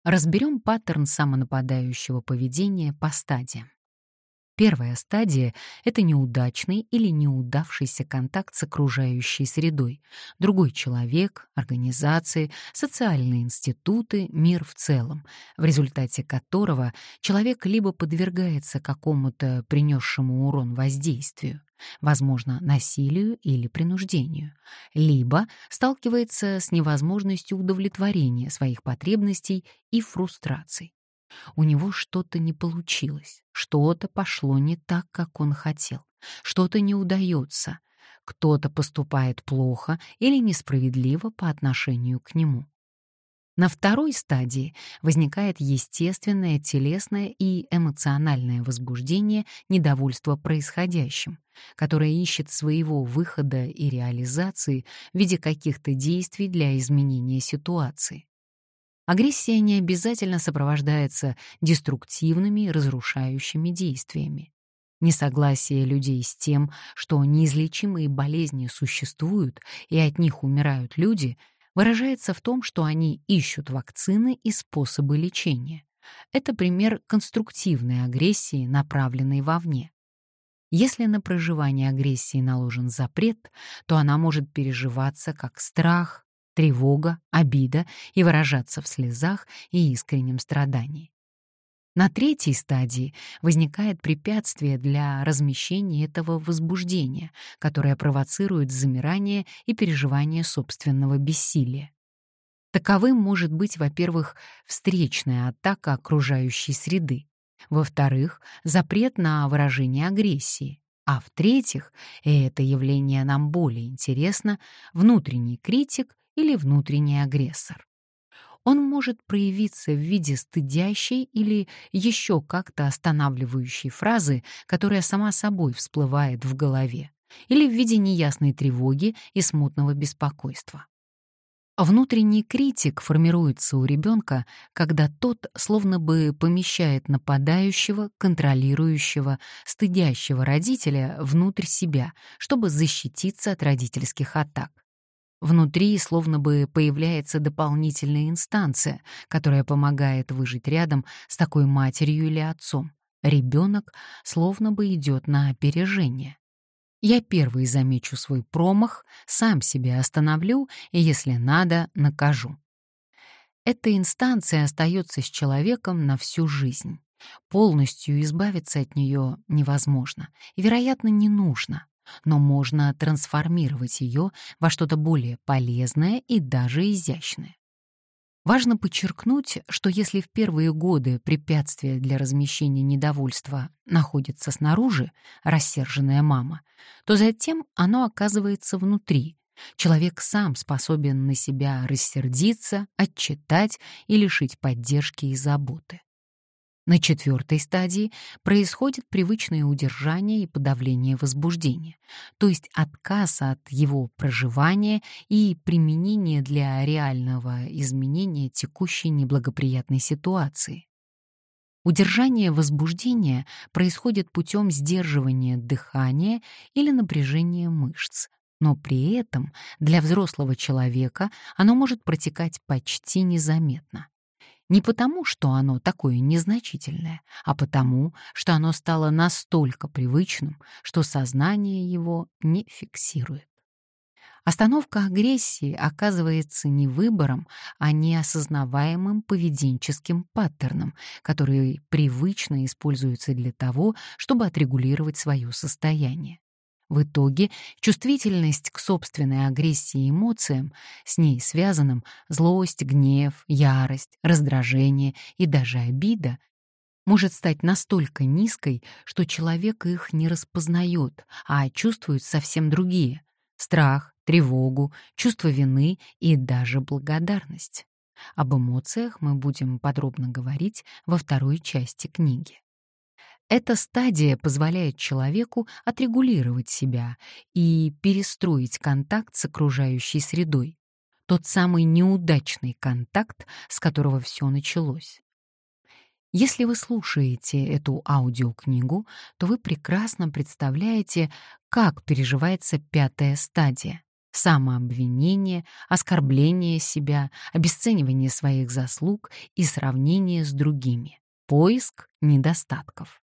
Разберем паттерн самонападающего поведения по стадиям. Первая стадия — это неудачный или неудавшийся контакт с окружающей средой, другой человек, организации, социальные институты, мир в целом, в результате которого человек либо подвергается какому-то принесшему урон воздействию, возможно, насилию или принуждению, либо сталкивается с невозможностью удовлетворения своих потребностей и фрустраций. У него что-то не получилось, что-то пошло не так, как он хотел, что-то не удается, кто-то поступает плохо или несправедливо по отношению к нему. На второй стадии возникает естественное телесное и эмоциональное возбуждение недовольства происходящим, которое ищет своего выхода и реализации в виде каких-то действий для изменения ситуации. Агрессия не обязательно сопровождается деструктивными, разрушающими действиями. Несогласие людей с тем, что неизлечимые болезни существуют и от них умирают люди, выражается в том, что они ищут вакцины и способы лечения. Это пример конструктивной агрессии, направленной вовне. Если на проживание агрессии наложен запрет, то она может переживаться как страх, тревога, обида и выражаться в слезах и искреннем страдании. На третьей стадии возникает препятствие для размещения этого возбуждения, которое провоцирует замирание и переживание собственного бессилия. Таковым может быть, во-первых, встречная атака окружающей среды, во-вторых, запрет на выражение агрессии, а в-третьих, и это явление нам более интересно, внутренний критик или внутренний агрессор. Он может проявиться в виде стыдящей или еще как-то останавливающей фразы, которая сама собой всплывает в голове, или в виде неясной тревоги и смутного беспокойства. Внутренний критик формируется у ребенка, когда тот словно бы помещает нападающего, контролирующего, стыдящего родителя внутрь себя, чтобы защититься от родительских атак. Внутри словно бы появляется дополнительная инстанция, которая помогает выжить рядом с такой матерью или отцом. Ребенок словно бы идет на опережение. Я первый замечу свой промах, сам себя остановлю и, если надо, накажу. Эта инстанция остается с человеком на всю жизнь. Полностью избавиться от нее невозможно и, вероятно, не нужно но можно трансформировать ее во что-то более полезное и даже изящное. Важно подчеркнуть, что если в первые годы препятствие для размещения недовольства находится снаружи, рассерженная мама, то затем оно оказывается внутри, Человек сам способен на себя рассердиться, отчитать и лишить поддержки и заботы. На четвертой стадии происходит привычное удержание и подавление возбуждения, то есть отказ от его проживания и применение для реального изменения текущей неблагоприятной ситуации. Удержание возбуждения происходит путем сдерживания дыхания или напряжения мышц, но при этом для взрослого человека оно может протекать почти незаметно. Не потому, что оно такое незначительное, а потому, что оно стало настолько привычным, что сознание его не фиксирует. Остановка агрессии оказывается не выбором, а неосознаваемым поведенческим паттерном, который привычно используется для того, чтобы отрегулировать свое состояние. В итоге чувствительность к собственной агрессии и эмоциям, с ней связанным злость, гнев, ярость, раздражение и даже обида, может стать настолько низкой, что человек их не распознает, а чувствует совсем другие — страх, тревогу, чувство вины и даже благодарность. Об эмоциях мы будем подробно говорить во второй части книги. Эта стадия позволяет человеку отрегулировать себя и перестроить контакт с окружающей средой. Тот самый неудачный контакт, с которого все началось. Если вы слушаете эту аудиокнигу, то вы прекрасно представляете, как переживается пятая стадия — самообвинение, оскорбление себя, обесценивание своих заслуг и сравнение с другими, поиск недостатков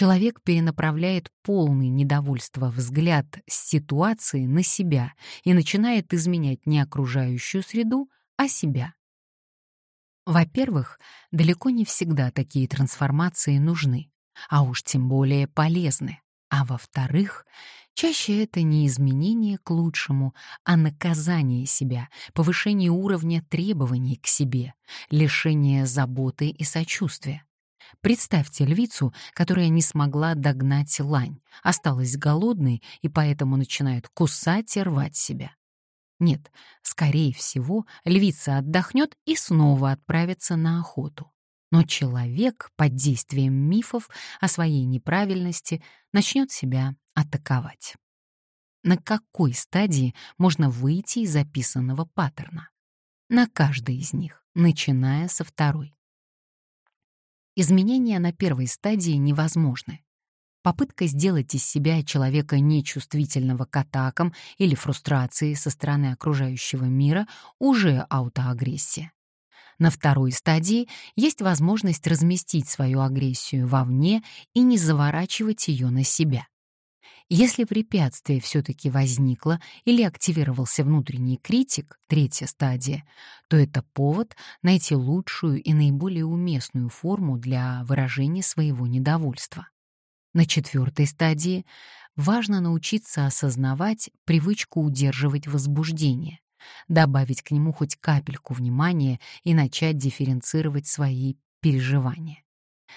человек перенаправляет полный недовольство взгляд с ситуации на себя и начинает изменять не окружающую среду, а себя. Во-первых, далеко не всегда такие трансформации нужны, а уж тем более полезны. А во-вторых, чаще это не изменение к лучшему, а наказание себя, повышение уровня требований к себе, лишение заботы и сочувствия. Представьте львицу, которая не смогла догнать лань, осталась голодной и поэтому начинает кусать и рвать себя. Нет, скорее всего, львица отдохнет и снова отправится на охоту. Но человек под действием мифов о своей неправильности начнет себя атаковать. На какой стадии можно выйти из записанного паттерна? На каждой из них, начиная со второй. Изменения на первой стадии невозможны. Попытка сделать из себя человека нечувствительного к атакам или фрустрации со стороны окружающего мира уже аутоагрессия. На второй стадии есть возможность разместить свою агрессию вовне и не заворачивать ее на себя. Если препятствие все-таки возникло или активировался внутренний критик, третья стадия, то это повод найти лучшую и наиболее уместную форму для выражения своего недовольства. На четвертой стадии важно научиться осознавать привычку удерживать возбуждение, добавить к нему хоть капельку внимания и начать дифференцировать свои переживания.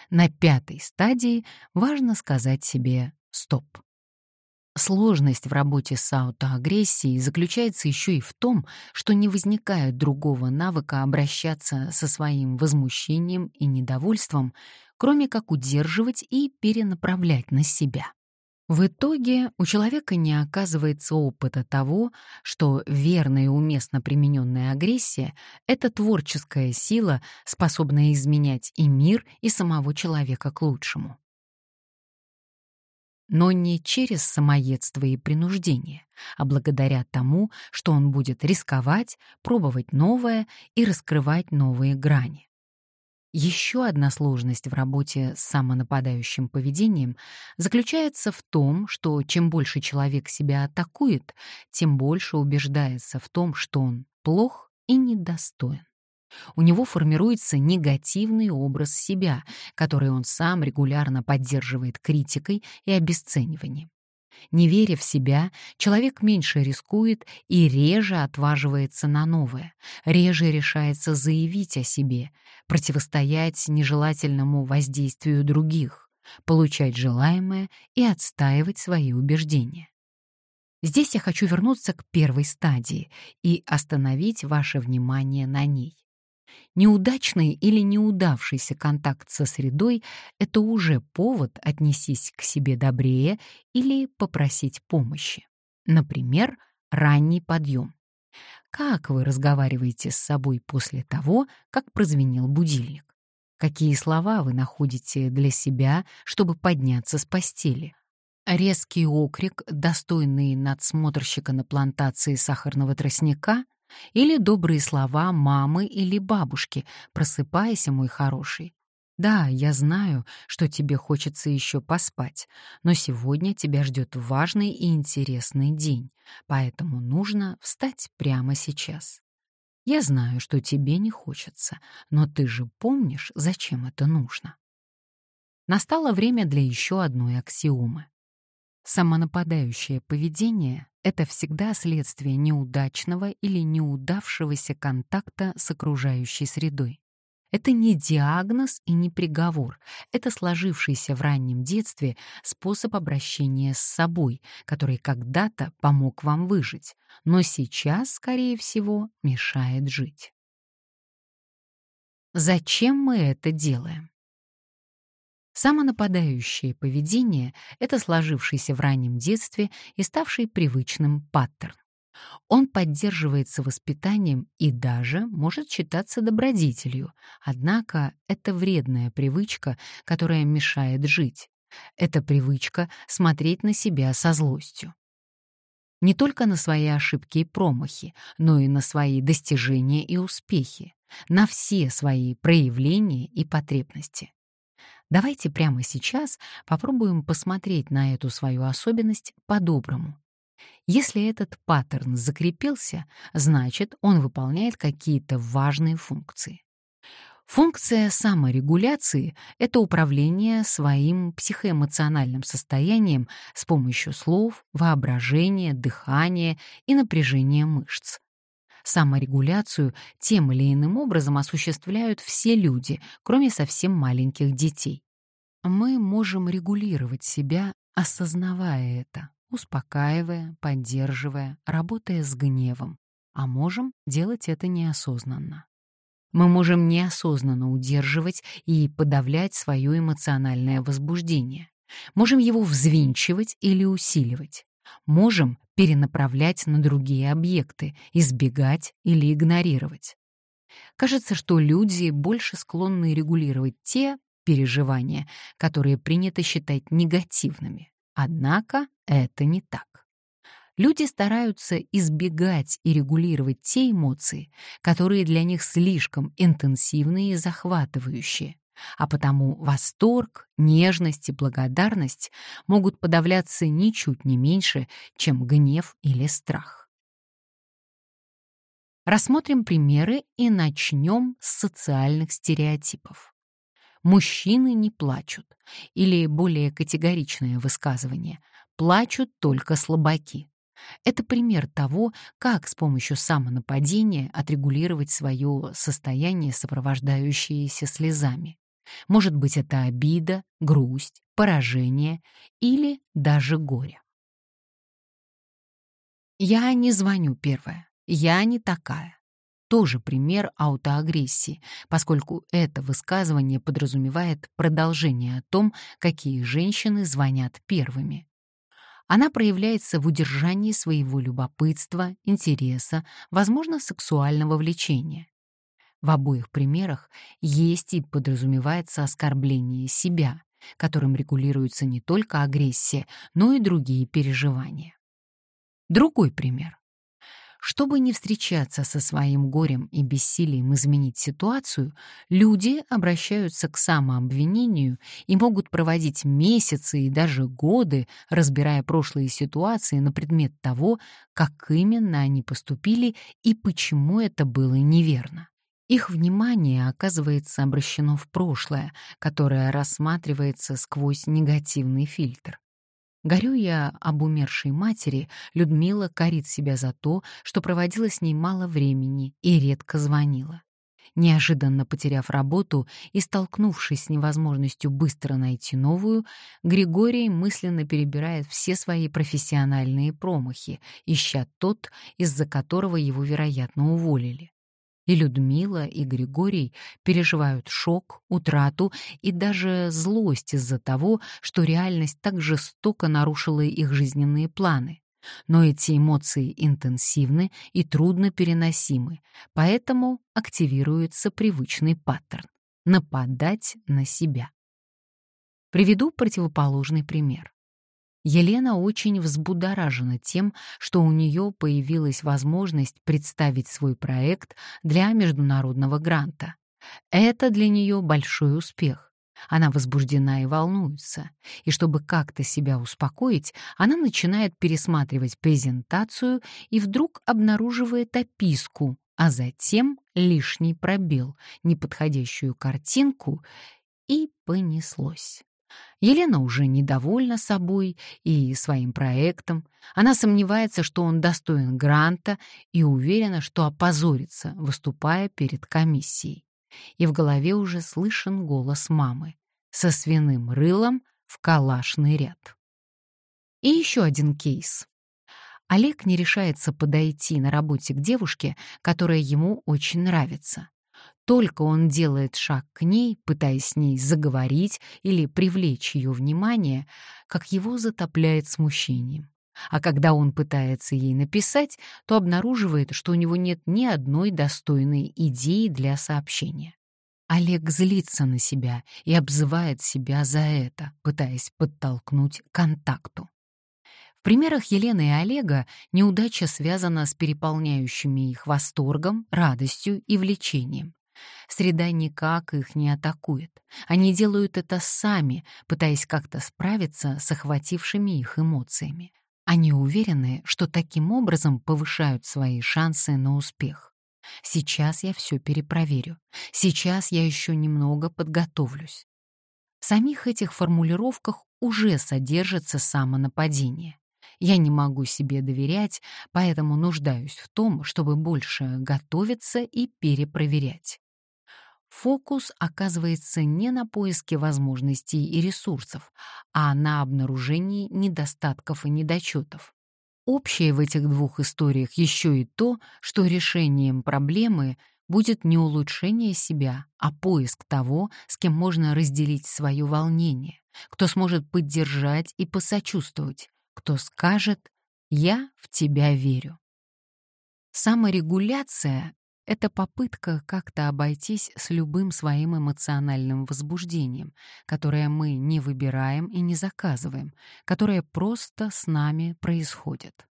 На пятой стадии важно сказать себе «стоп». Сложность в работе с аутоагрессией заключается еще и в том, что не возникает другого навыка обращаться со своим возмущением и недовольством, кроме как удерживать и перенаправлять на себя. В итоге у человека не оказывается опыта того, что верная и уместно примененная агрессия — это творческая сила, способная изменять и мир, и самого человека к лучшему но не через самоедство и принуждение, а благодаря тому, что он будет рисковать, пробовать новое и раскрывать новые грани. Еще одна сложность в работе с самонападающим поведением заключается в том, что чем больше человек себя атакует, тем больше убеждается в том, что он плох и недостоин. У него формируется негативный образ себя, который он сам регулярно поддерживает критикой и обесцениванием. Не веря в себя, человек меньше рискует и реже отваживается на новое, реже решается заявить о себе, противостоять нежелательному воздействию других, получать желаемое и отстаивать свои убеждения. Здесь я хочу вернуться к первой стадии и остановить ваше внимание на ней. Неудачный или неудавшийся контакт со средой — это уже повод отнестись к себе добрее или попросить помощи. Например, ранний подъем. Как вы разговариваете с собой после того, как прозвенел будильник? Какие слова вы находите для себя, чтобы подняться с постели? Резкий окрик, достойный надсмотрщика на плантации сахарного тростника, или добрые слова мамы или бабушки «Просыпайся, мой хороший». Да, я знаю, что тебе хочется еще поспать, но сегодня тебя ждет важный и интересный день, поэтому нужно встать прямо сейчас. Я знаю, что тебе не хочется, но ты же помнишь, зачем это нужно. Настало время для еще одной аксиомы. Самонападающее поведение — это всегда следствие неудачного или неудавшегося контакта с окружающей средой. Это не диагноз и не приговор, это сложившийся в раннем детстве способ обращения с собой, который когда-то помог вам выжить, но сейчас, скорее всего, мешает жить. Зачем мы это делаем? Самонападающее поведение — это сложившийся в раннем детстве и ставший привычным паттерн. Он поддерживается воспитанием и даже может считаться добродетелью, однако это вредная привычка, которая мешает жить. Это привычка смотреть на себя со злостью. Не только на свои ошибки и промахи, но и на свои достижения и успехи, на все свои проявления и потребности. Давайте прямо сейчас попробуем посмотреть на эту свою особенность по-доброму. Если этот паттерн закрепился, значит, он выполняет какие-то важные функции. Функция саморегуляции — это управление своим психоэмоциональным состоянием с помощью слов, воображения, дыхания и напряжения мышц. Саморегуляцию тем или иным образом осуществляют все люди, кроме совсем маленьких детей. Мы можем регулировать себя, осознавая это, успокаивая, поддерживая, работая с гневом, а можем делать это неосознанно. Мы можем неосознанно удерживать и подавлять свое эмоциональное возбуждение. Можем его взвинчивать или усиливать. Можем перенаправлять на другие объекты, избегать или игнорировать. Кажется, что люди больше склонны регулировать те переживания, которые принято считать негативными. Однако это не так. Люди стараются избегать и регулировать те эмоции, которые для них слишком интенсивные и захватывающие, а потому восторг, нежность и благодарность могут подавляться ничуть не меньше, чем гнев или страх. Рассмотрим примеры и начнем с социальных стереотипов. Мужчины не плачут, или более категоричное высказывание «плачут только слабаки». Это пример того, как с помощью самонападения отрегулировать свое состояние, сопровождающееся слезами. Может быть, это обида, грусть, поражение или даже горе. Я не звоню первая. Я не такая. Тоже пример аутоагрессии, поскольку это высказывание подразумевает продолжение о том, какие женщины звонят первыми. Она проявляется в удержании своего любопытства, интереса, возможно, сексуального влечения. В обоих примерах есть и подразумевается оскорбление себя, которым регулируется не только агрессия, но и другие переживания. Другой пример. Чтобы не встречаться со своим горем и бессилием изменить ситуацию, люди обращаются к самообвинению и могут проводить месяцы и даже годы, разбирая прошлые ситуации на предмет того, как именно они поступили и почему это было неверно. Их внимание оказывается обращено в прошлое, которое рассматривается сквозь негативный фильтр. Горюя об умершей матери, Людмила корит себя за то, что проводила с ней мало времени и редко звонила. Неожиданно потеряв работу и столкнувшись с невозможностью быстро найти новую, Григорий мысленно перебирает все свои профессиональные промахи, ища тот, из-за которого его, вероятно, уволили. И Людмила, и Григорий переживают шок, утрату и даже злость из-за того, что реальность так жестоко нарушила их жизненные планы. Но эти эмоции интенсивны и трудно переносимы, поэтому активируется привычный паттерн — нападать на себя. Приведу противоположный пример. Елена очень взбудоражена тем, что у нее появилась возможность представить свой проект для международного гранта. Это для нее большой успех. Она возбуждена и волнуется, и чтобы как-то себя успокоить, она начинает пересматривать презентацию и вдруг обнаруживает описку, а затем лишний пробел, неподходящую картинку, и понеслось. Елена уже недовольна собой и своим проектом. Она сомневается, что он достоин гранта и уверена, что опозорится, выступая перед комиссией. И в голове уже слышен голос мамы со свиным рылом в калашный ряд. И еще один кейс. Олег не решается подойти на работе к девушке, которая ему очень нравится. Только он делает шаг к ней, пытаясь с ней заговорить или привлечь ее внимание, как его затопляет смущением. А когда он пытается ей написать, то обнаруживает, что у него нет ни одной достойной идеи для сообщения. Олег злится на себя и обзывает себя за это, пытаясь подтолкнуть контакту. В примерах Елены и Олега неудача связана с переполняющими их восторгом, радостью и влечением. Среда никак их не атакует. Они делают это сами, пытаясь как-то справиться с охватившими их эмоциями. Они уверены, что таким образом повышают свои шансы на успех. Сейчас я все перепроверю. Сейчас я еще немного подготовлюсь. В самих этих формулировках уже содержится самонападение. Я не могу себе доверять, поэтому нуждаюсь в том, чтобы больше готовиться и перепроверять. Фокус оказывается не на поиске возможностей и ресурсов, а на обнаружении недостатков и недочетов. Общее в этих двух историях еще и то, что решением проблемы будет не улучшение себя, а поиск того, с кем можно разделить свое волнение, кто сможет поддержать и посочувствовать, кто скажет «я в тебя верю». Саморегуляция это попытка как-то обойтись с любым своим эмоциональным возбуждением, которое мы не выбираем и не заказываем, которое просто с нами происходит.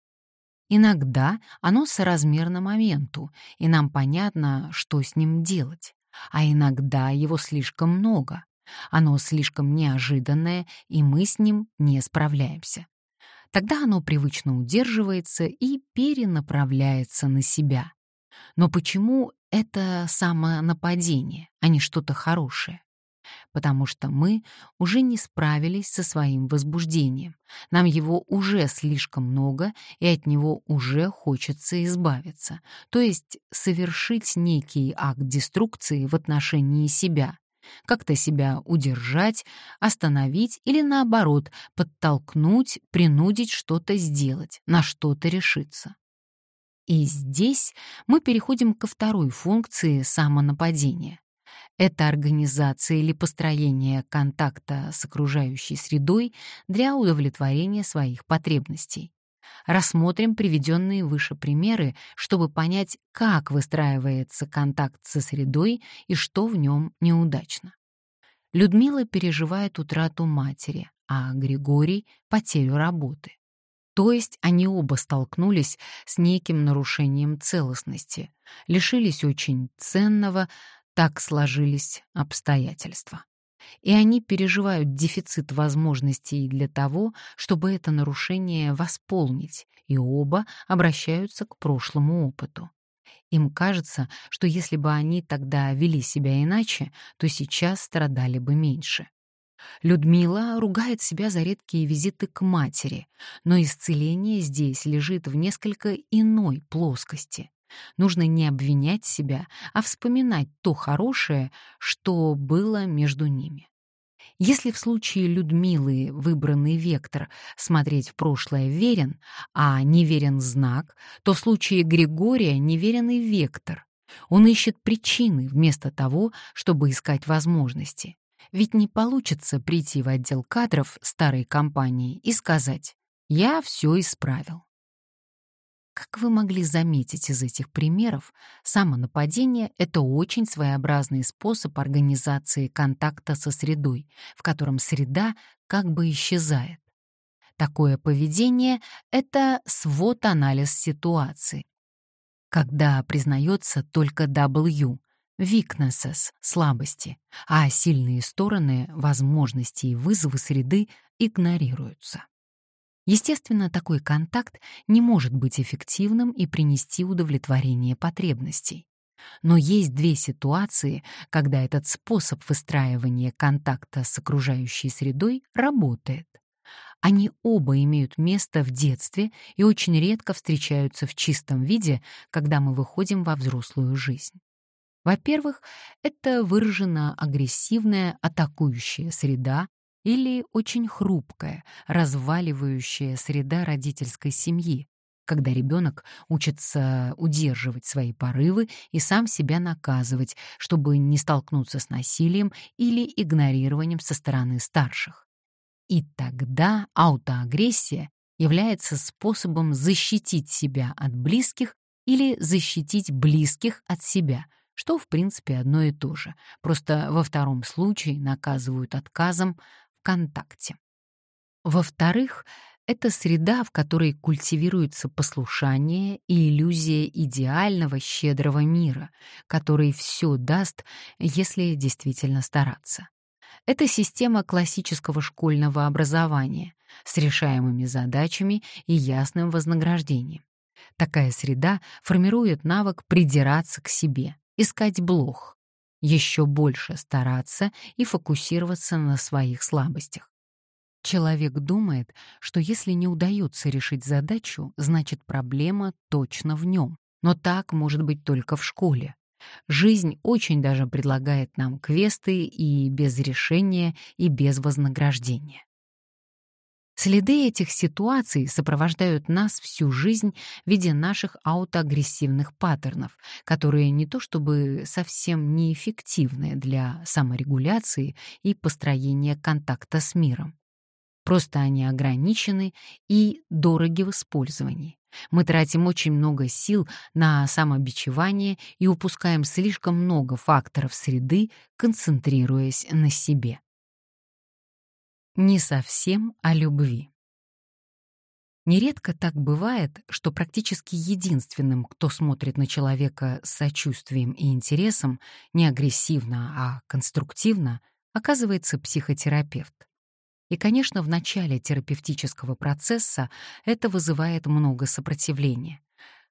Иногда оно соразмерно моменту, и нам понятно, что с ним делать, а иногда его слишком много, оно слишком неожиданное, и мы с ним не справляемся. Тогда оно привычно удерживается и перенаправляется на себя — но почему это самонападение, а не что-то хорошее? Потому что мы уже не справились со своим возбуждением. Нам его уже слишком много, и от него уже хочется избавиться. То есть совершить некий акт деструкции в отношении себя. Как-то себя удержать, остановить или наоборот, подтолкнуть, принудить что-то сделать, на что-то решиться. И здесь мы переходим ко второй функции самонападения. Это организация или построение контакта с окружающей средой для удовлетворения своих потребностей. Рассмотрим приведенные выше примеры, чтобы понять, как выстраивается контакт со средой и что в нем неудачно. Людмила переживает утрату матери, а Григорий — потерю работы. То есть они оба столкнулись с неким нарушением целостности, лишились очень ценного, так сложились обстоятельства. И они переживают дефицит возможностей для того, чтобы это нарушение восполнить, и оба обращаются к прошлому опыту. Им кажется, что если бы они тогда вели себя иначе, то сейчас страдали бы меньше. Людмила ругает себя за редкие визиты к матери, но исцеление здесь лежит в несколько иной плоскости. Нужно не обвинять себя, а вспоминать то хорошее, что было между ними. Если в случае Людмилы выбранный вектор смотреть в прошлое верен, а неверен знак, то в случае Григория неверенный вектор. Он ищет причины вместо того, чтобы искать возможности. Ведь не получится прийти в отдел кадров старой компании и сказать «я все исправил». Как вы могли заметить из этих примеров, самонападение — это очень своеобразный способ организации контакта со средой, в котором среда как бы исчезает. Такое поведение — это свод-анализ ситуации, когда признается только W — weaknesses — слабости, а сильные стороны, возможности и вызовы среды игнорируются. Естественно, такой контакт не может быть эффективным и принести удовлетворение потребностей. Но есть две ситуации, когда этот способ выстраивания контакта с окружающей средой работает. Они оба имеют место в детстве и очень редко встречаются в чистом виде, когда мы выходим во взрослую жизнь. Во-первых, это выражена агрессивная атакующая среда, или очень хрупкая, разваливающая среда родительской семьи, когда ребенок учится удерживать свои порывы и сам себя наказывать, чтобы не столкнуться с насилием или игнорированием со стороны старших. И тогда аутоагрессия является способом защитить себя от близких или защитить близких от себя, что в принципе одно и то же. Просто во втором случае наказывают отказом, ВКонтакте. Во-вторых, это среда, в которой культивируется послушание и иллюзия идеального щедрого мира, который все даст, если действительно стараться. Это система классического школьного образования с решаемыми задачами и ясным вознаграждением. Такая среда формирует навык придираться к себе, искать блох, еще больше стараться и фокусироваться на своих слабостях. Человек думает, что если не удается решить задачу, значит проблема точно в нем. Но так может быть только в школе. Жизнь очень даже предлагает нам квесты и без решения, и без вознаграждения. Следы этих ситуаций сопровождают нас всю жизнь в виде наших аутоагрессивных паттернов, которые не то чтобы совсем неэффективны для саморегуляции и построения контакта с миром. Просто они ограничены и дороги в использовании. Мы тратим очень много сил на самобичевание и упускаем слишком много факторов среды, концентрируясь на себе. Не совсем о любви. Нередко так бывает, что практически единственным, кто смотрит на человека с сочувствием и интересом, не агрессивно, а конструктивно, оказывается психотерапевт. И, конечно, в начале терапевтического процесса это вызывает много сопротивления.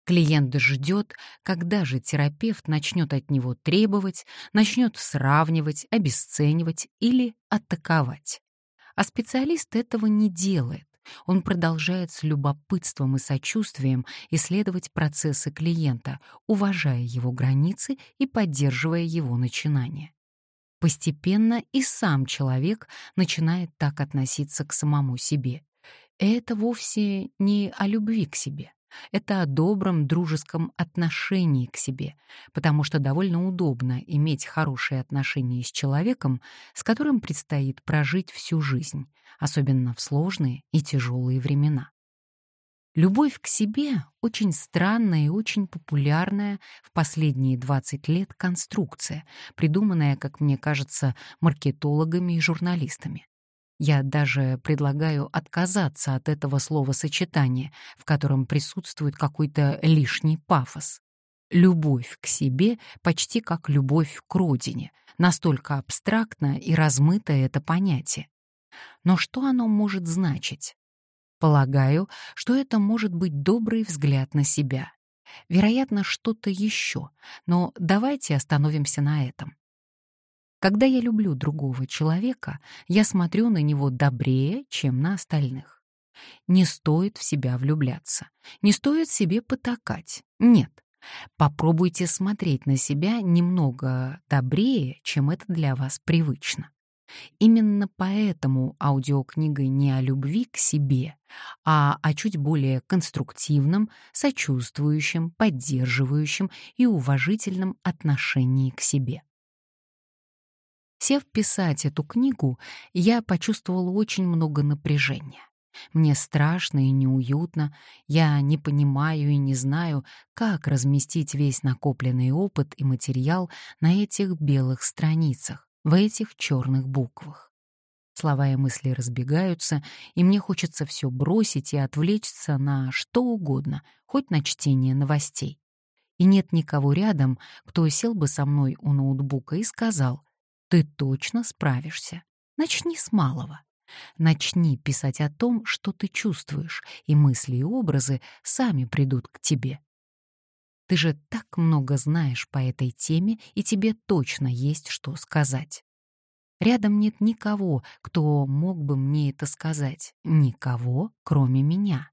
Клиент ждет, когда же терапевт начнет от него требовать, начнет сравнивать, обесценивать или атаковать. А специалист этого не делает. Он продолжает с любопытством и сочувствием исследовать процессы клиента, уважая его границы и поддерживая его начинания. Постепенно и сам человек начинает так относиться к самому себе. Это вовсе не о любви к себе. Это о добром дружеском отношении к себе, потому что довольно удобно иметь хорошие отношения с человеком, с которым предстоит прожить всю жизнь, особенно в сложные и тяжелые времена. Любовь к себе — очень странная и очень популярная в последние 20 лет конструкция, придуманная, как мне кажется, маркетологами и журналистами. Я даже предлагаю отказаться от этого словосочетания, в котором присутствует какой-то лишний пафос. Любовь к себе почти как любовь к родине, настолько абстрактно и размыто это понятие. Но что оно может значить? Полагаю, что это может быть добрый взгляд на себя. Вероятно, что-то еще, но давайте остановимся на этом. Когда я люблю другого человека, я смотрю на него добрее, чем на остальных. Не стоит в себя влюбляться, не стоит себе потакать. Нет, Попробуйте смотреть на себя немного добрее, чем это для вас привычно. Именно поэтому аудиокнига не о любви к себе, а о чуть более конструктивном, сочувствующем, поддерживающем и уважительном отношении к себе. Сев писать эту книгу, я почувствовала очень много напряжения. Мне страшно и неуютно, я не понимаю и не знаю, как разместить весь накопленный опыт и материал на этих белых страницах, в этих черных буквах. Слова и мысли разбегаются, и мне хочется все бросить и отвлечься на что угодно, хоть на чтение новостей. И нет никого рядом, кто сел бы со мной у ноутбука и сказал, «Ты точно справишься. Начни с малого». Начни писать о том, что ты чувствуешь, и мысли и образы сами придут к тебе. Ты же так много знаешь по этой теме, и тебе точно есть что сказать. Рядом нет никого, кто мог бы мне это сказать. Никого, кроме меня.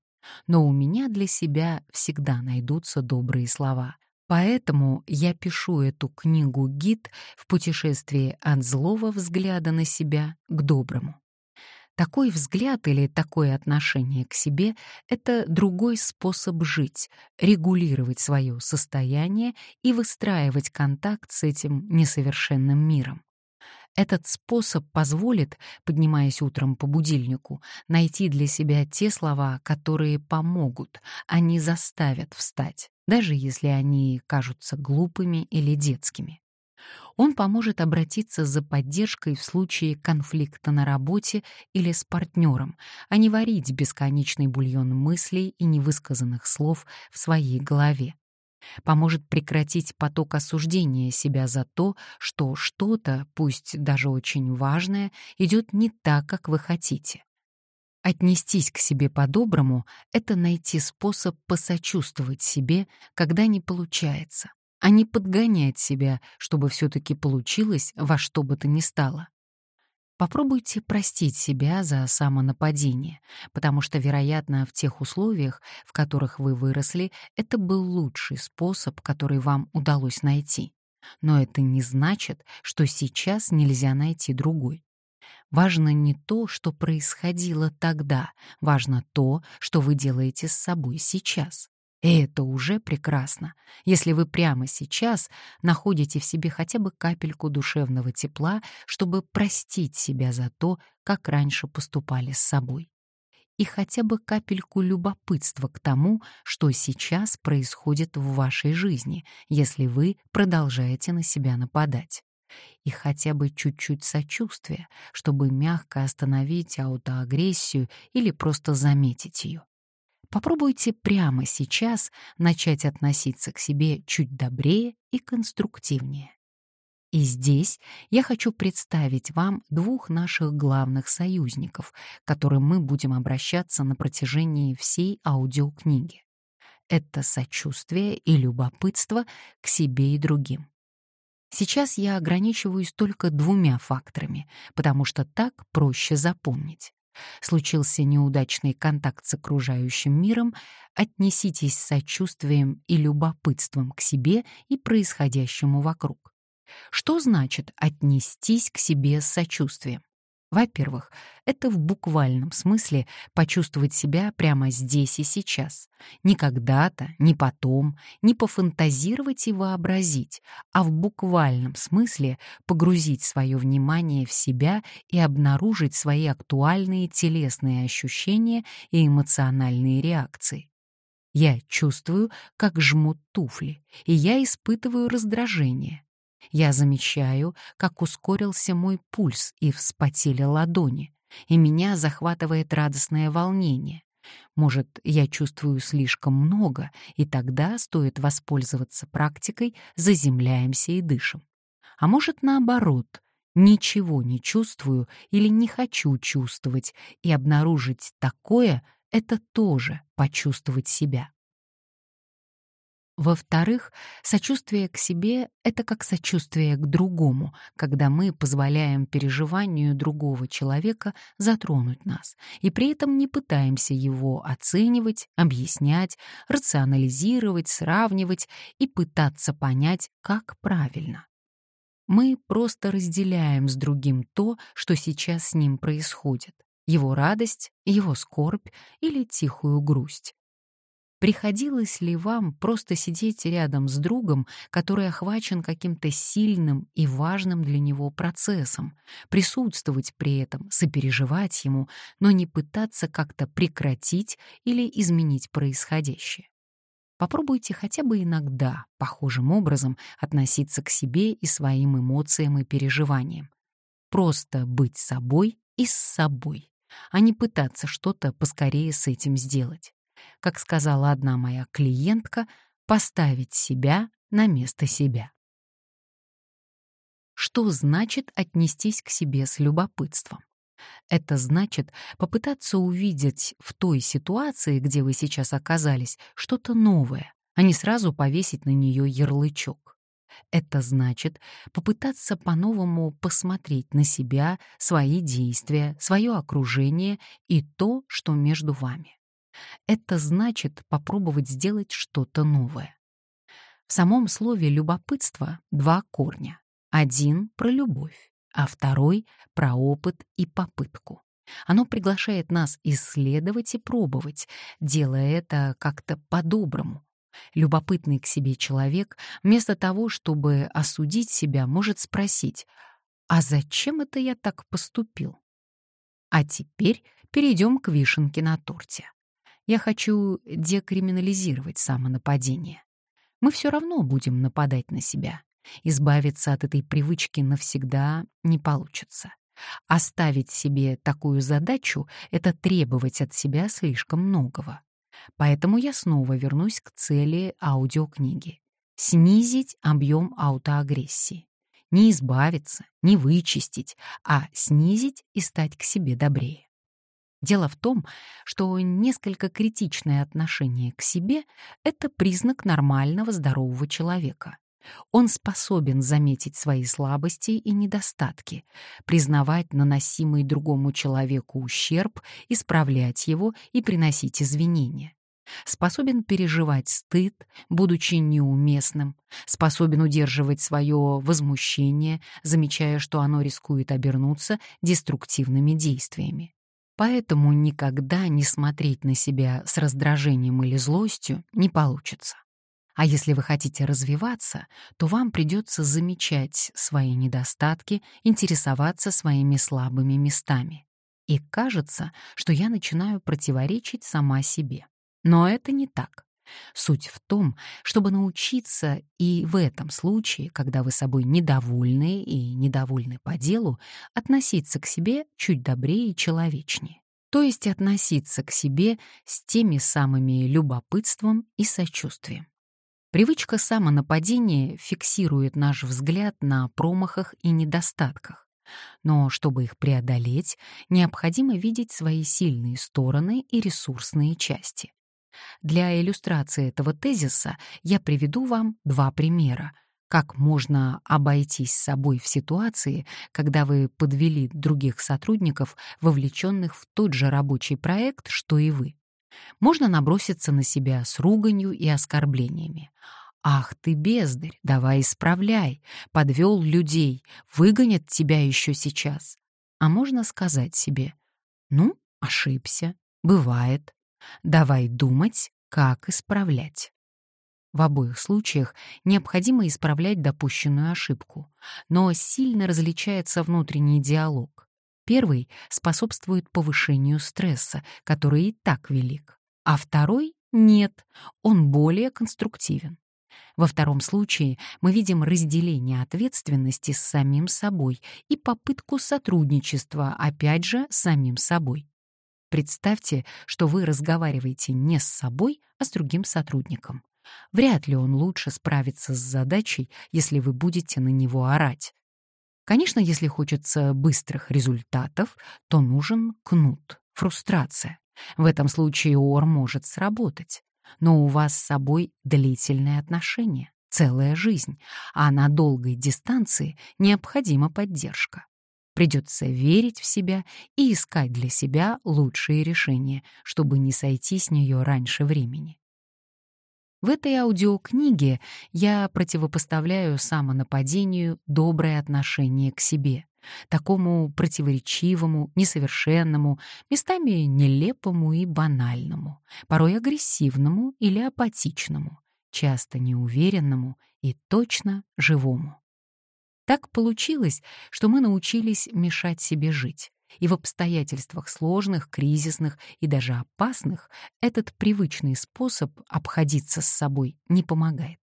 Но у меня для себя всегда найдутся добрые слова. Поэтому я пишу эту книгу-гид в путешествии от злого взгляда на себя к доброму. Такой взгляд или такое отношение к себе — это другой способ жить, регулировать свое состояние и выстраивать контакт с этим несовершенным миром. Этот способ позволит, поднимаясь утром по будильнику, найти для себя те слова, которые помогут, а не заставят встать, даже если они кажутся глупыми или детскими. Он поможет обратиться за поддержкой в случае конфликта на работе или с партнером, а не варить бесконечный бульон мыслей и невысказанных слов в своей голове. Поможет прекратить поток осуждения себя за то, что что-то, пусть даже очень важное, идет не так, как вы хотите. Отнестись к себе по-доброму — это найти способ посочувствовать себе, когда не получается, а не подгонять себя, чтобы все-таки получилось во что бы то ни стало. Попробуйте простить себя за самонападение, потому что, вероятно, в тех условиях, в которых вы выросли, это был лучший способ, который вам удалось найти. Но это не значит, что сейчас нельзя найти другой. Важно не то, что происходило тогда, важно то, что вы делаете с собой сейчас. И это уже прекрасно, если вы прямо сейчас находите в себе хотя бы капельку душевного тепла, чтобы простить себя за то, как раньше поступали с собой. И хотя бы капельку любопытства к тому, что сейчас происходит в вашей жизни, если вы продолжаете на себя нападать. И хотя бы чуть-чуть сочувствия, чтобы мягко остановить аутоагрессию или просто заметить ее. Попробуйте прямо сейчас начать относиться к себе чуть добрее и конструктивнее. И здесь я хочу представить вам двух наших главных союзников, к которым мы будем обращаться на протяжении всей аудиокниги. Это сочувствие и любопытство к себе и другим. Сейчас я ограничиваюсь только двумя факторами, потому что так проще запомнить. Случился неудачный контакт с окружающим миром, отнеситесь с сочувствием и любопытством к себе и происходящему вокруг. Что значит отнестись к себе с сочувствием? Во-первых, это в буквальном смысле почувствовать себя прямо здесь и сейчас. Не когда-то, не потом, не пофантазировать и вообразить, а в буквальном смысле погрузить свое внимание в себя и обнаружить свои актуальные телесные ощущения и эмоциональные реакции. Я чувствую, как жмут туфли, и я испытываю раздражение. Я замечаю, как ускорился мой пульс и вспотели ладони, и меня захватывает радостное волнение. Может, я чувствую слишком много, и тогда стоит воспользоваться практикой «заземляемся и дышим». А может, наоборот, ничего не чувствую или не хочу чувствовать, и обнаружить такое — это тоже почувствовать себя. Во-вторых, сочувствие к себе — это как сочувствие к другому, когда мы позволяем переживанию другого человека затронуть нас, и при этом не пытаемся его оценивать, объяснять, рационализировать, сравнивать и пытаться понять, как правильно. Мы просто разделяем с другим то, что сейчас с ним происходит, его радость, его скорбь или тихую грусть. Приходилось ли вам просто сидеть рядом с другом, который охвачен каким-то сильным и важным для него процессом, присутствовать при этом, сопереживать ему, но не пытаться как-то прекратить или изменить происходящее? Попробуйте хотя бы иногда похожим образом относиться к себе и своим эмоциям и переживаниям. Просто быть собой и с собой, а не пытаться что-то поскорее с этим сделать как сказала одна моя клиентка, поставить себя на место себя. Что значит отнестись к себе с любопытством? Это значит попытаться увидеть в той ситуации, где вы сейчас оказались, что-то новое, а не сразу повесить на нее ярлычок. Это значит попытаться по-новому посмотреть на себя, свои действия, свое окружение и то, что между вами. Это значит попробовать сделать что-то новое. В самом слове «любопытство» два корня. Один — про любовь, а второй — про опыт и попытку. Оно приглашает нас исследовать и пробовать, делая это как-то по-доброму. Любопытный к себе человек вместо того, чтобы осудить себя, может спросить, «А зачем это я так поступил?» А теперь перейдем к вишенке на торте. Я хочу декриминализировать самонападение. Мы все равно будем нападать на себя. Избавиться от этой привычки навсегда не получится. Оставить себе такую задачу — это требовать от себя слишком многого. Поэтому я снова вернусь к цели аудиокниги. Снизить объем аутоагрессии. Не избавиться, не вычистить, а снизить и стать к себе добрее. Дело в том, что несколько критичное отношение к себе — это признак нормального здорового человека. Он способен заметить свои слабости и недостатки, признавать наносимый другому человеку ущерб, исправлять его и приносить извинения. Способен переживать стыд, будучи неуместным, способен удерживать свое возмущение, замечая, что оно рискует обернуться деструктивными действиями. Поэтому никогда не смотреть на себя с раздражением или злостью не получится. А если вы хотите развиваться, то вам придется замечать свои недостатки, интересоваться своими слабыми местами. И кажется, что я начинаю противоречить сама себе. Но это не так. Суть в том, чтобы научиться и в этом случае, когда вы собой недовольны и недовольны по делу, относиться к себе чуть добрее и человечнее. То есть относиться к себе с теми самыми любопытством и сочувствием. Привычка самонападения фиксирует наш взгляд на промахах и недостатках. Но чтобы их преодолеть, необходимо видеть свои сильные стороны и ресурсные части. Для иллюстрации этого тезиса я приведу вам два примера, как можно обойтись с собой в ситуации, когда вы подвели других сотрудников, вовлеченных в тот же рабочий проект, что и вы. Можно наброситься на себя с руганью и оскорблениями. «Ах ты, бездарь, давай исправляй, подвел людей, выгонят тебя еще сейчас». А можно сказать себе, «Ну, ошибся, бывает, Давай думать, как исправлять. В обоих случаях необходимо исправлять допущенную ошибку, но сильно различается внутренний диалог. Первый способствует повышению стресса, который и так велик, а второй — нет, он более конструктивен. Во втором случае мы видим разделение ответственности с самим собой и попытку сотрудничества, опять же, с самим собой. Представьте, что вы разговариваете не с собой, а с другим сотрудником. Вряд ли он лучше справится с задачей, если вы будете на него орать. Конечно, если хочется быстрых результатов, то нужен кнут, фрустрация. В этом случае ОР может сработать. но у вас с собой длительные отношения, целая жизнь, а на долгой дистанции необходима поддержка. Придется верить в себя и искать для себя лучшие решения, чтобы не сойти с нее раньше времени. В этой аудиокниге я противопоставляю самонападению доброе отношение к себе, такому противоречивому, несовершенному, местами нелепому и банальному, порой агрессивному или апатичному, часто неуверенному и точно живому. Так получилось, что мы научились мешать себе жить, и в обстоятельствах сложных, кризисных и даже опасных этот привычный способ обходиться с собой не помогает.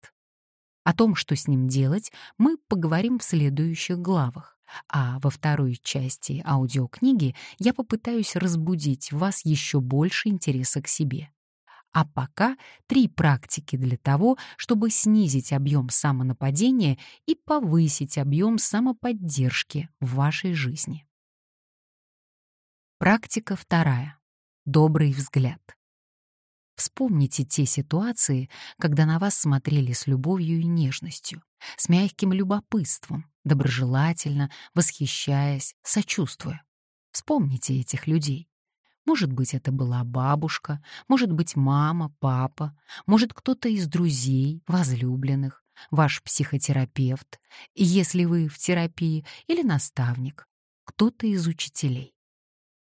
О том, что с ним делать, мы поговорим в следующих главах, а во второй части аудиокниги я попытаюсь разбудить в вас еще больше интереса к себе. А пока три практики для того, чтобы снизить объем самонападения и повысить объем самоподдержки в вашей жизни. Практика вторая. Добрый взгляд. Вспомните те ситуации, когда на вас смотрели с любовью и нежностью, с мягким любопытством, доброжелательно, восхищаясь, сочувствуя. Вспомните этих людей. Может быть, это была бабушка, может быть, мама, папа, может, кто-то из друзей, возлюбленных, ваш психотерапевт, если вы в терапии, или наставник, кто-то из учителей.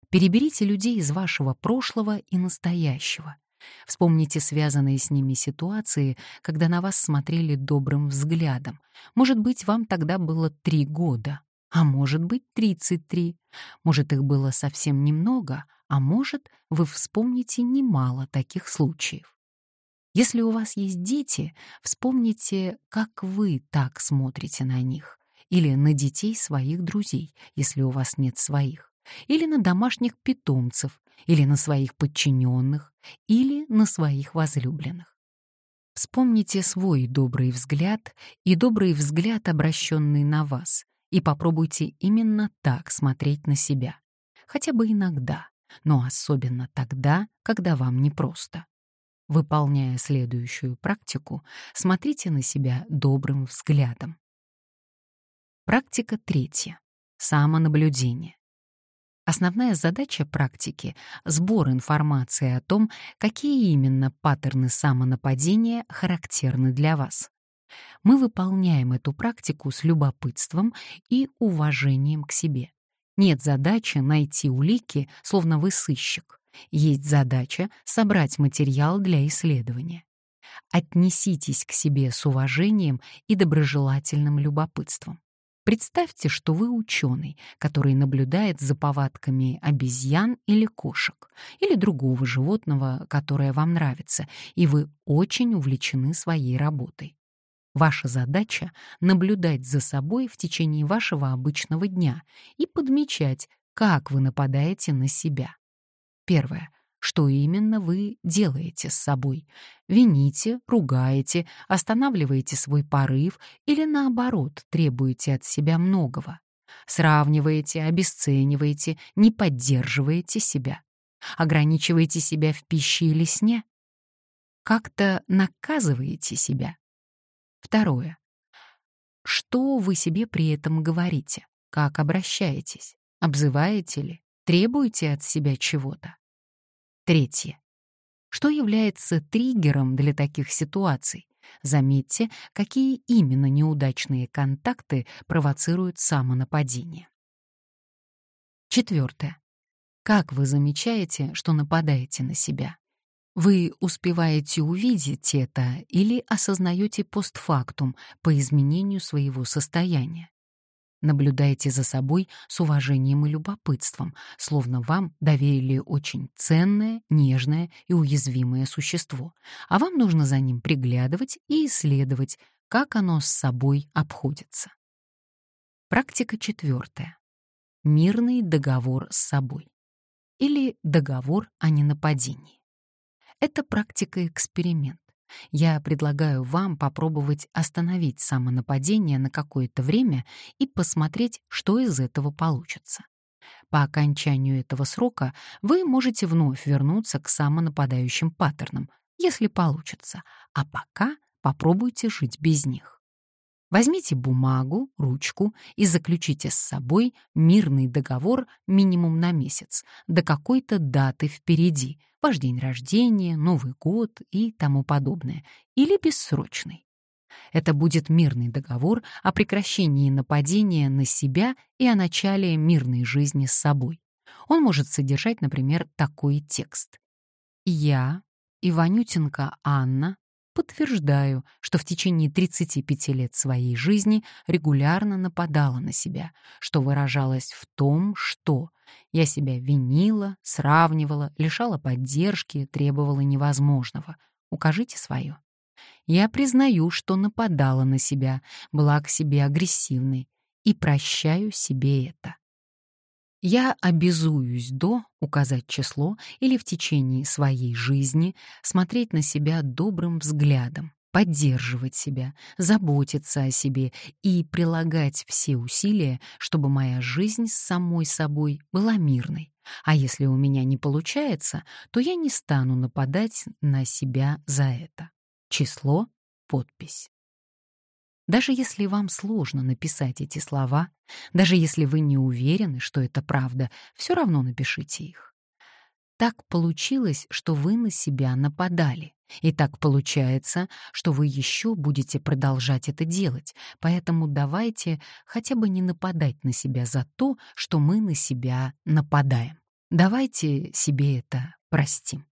Переберите людей из вашего прошлого и настоящего. Вспомните связанные с ними ситуации, когда на вас смотрели добрым взглядом. Может быть, вам тогда было три года, а может быть, тридцать три. Может, их было совсем немного, а может, вы вспомните немало таких случаев. Если у вас есть дети, вспомните, как вы так смотрите на них, или на детей своих друзей, если у вас нет своих, или на домашних питомцев, или на своих подчиненных, или на своих возлюбленных. Вспомните свой добрый взгляд и добрый взгляд, обращенный на вас, и попробуйте именно так смотреть на себя, хотя бы иногда, но особенно тогда, когда вам непросто. Выполняя следующую практику, смотрите на себя добрым взглядом. Практика третья. Самонаблюдение. Основная задача практики — сбор информации о том, какие именно паттерны самонападения характерны для вас. Мы выполняем эту практику с любопытством и уважением к себе. Нет задачи найти улики, словно вы сыщик. Есть задача собрать материал для исследования. Отнеситесь к себе с уважением и доброжелательным любопытством. Представьте, что вы ученый, который наблюдает за повадками обезьян или кошек, или другого животного, которое вам нравится, и вы очень увлечены своей работой. Ваша задача — наблюдать за собой в течение вашего обычного дня и подмечать, как вы нападаете на себя. Первое. Что именно вы делаете с собой? Вините, ругаете, останавливаете свой порыв или, наоборот, требуете от себя многого? Сравниваете, обесцениваете, не поддерживаете себя? Ограничиваете себя в пище или сне? Как-то наказываете себя? Второе. Что вы себе при этом говорите? Как обращаетесь? Обзываете ли? Требуете от себя чего-то? Третье. Что является триггером для таких ситуаций? Заметьте, какие именно неудачные контакты провоцируют самонападение. Четвертое. Как вы замечаете, что нападаете на себя? Вы успеваете увидеть это или осознаете постфактум по изменению своего состояния. Наблюдайте за собой с уважением и любопытством, словно вам доверили очень ценное, нежное и уязвимое существо, а вам нужно за ним приглядывать и исследовать, как оно с собой обходится. Практика четвертая. Мирный договор с собой. Или договор о ненападении. Это практика-эксперимент. Я предлагаю вам попробовать остановить самонападение на какое-то время и посмотреть, что из этого получится. По окончанию этого срока вы можете вновь вернуться к самонападающим паттернам, если получится, а пока попробуйте жить без них. Возьмите бумагу, ручку и заключите с собой мирный договор минимум на месяц, до какой-то даты впереди, ваш день рождения, Новый год и тому подобное, или бессрочный. Это будет мирный договор о прекращении нападения на себя и о начале мирной жизни с собой. Он может содержать, например, такой текст. «Я, Иванютенко Анна, подтверждаю, что в течение 35 лет своей жизни регулярно нападала на себя, что выражалось в том, что я себя винила, сравнивала, лишала поддержки, требовала невозможного. Укажите свое. Я признаю, что нападала на себя, была к себе агрессивной, и прощаю себе это. Я обязуюсь до указать число или в течение своей жизни смотреть на себя добрым взглядом, поддерживать себя, заботиться о себе и прилагать все усилия, чтобы моя жизнь с самой собой была мирной. А если у меня не получается, то я не стану нападать на себя за это. Число, подпись. Даже если вам сложно написать эти слова, даже если вы не уверены, что это правда, все равно напишите их. Так получилось, что вы на себя нападали. И так получается, что вы еще будете продолжать это делать. Поэтому давайте хотя бы не нападать на себя за то, что мы на себя нападаем. Давайте себе это простим.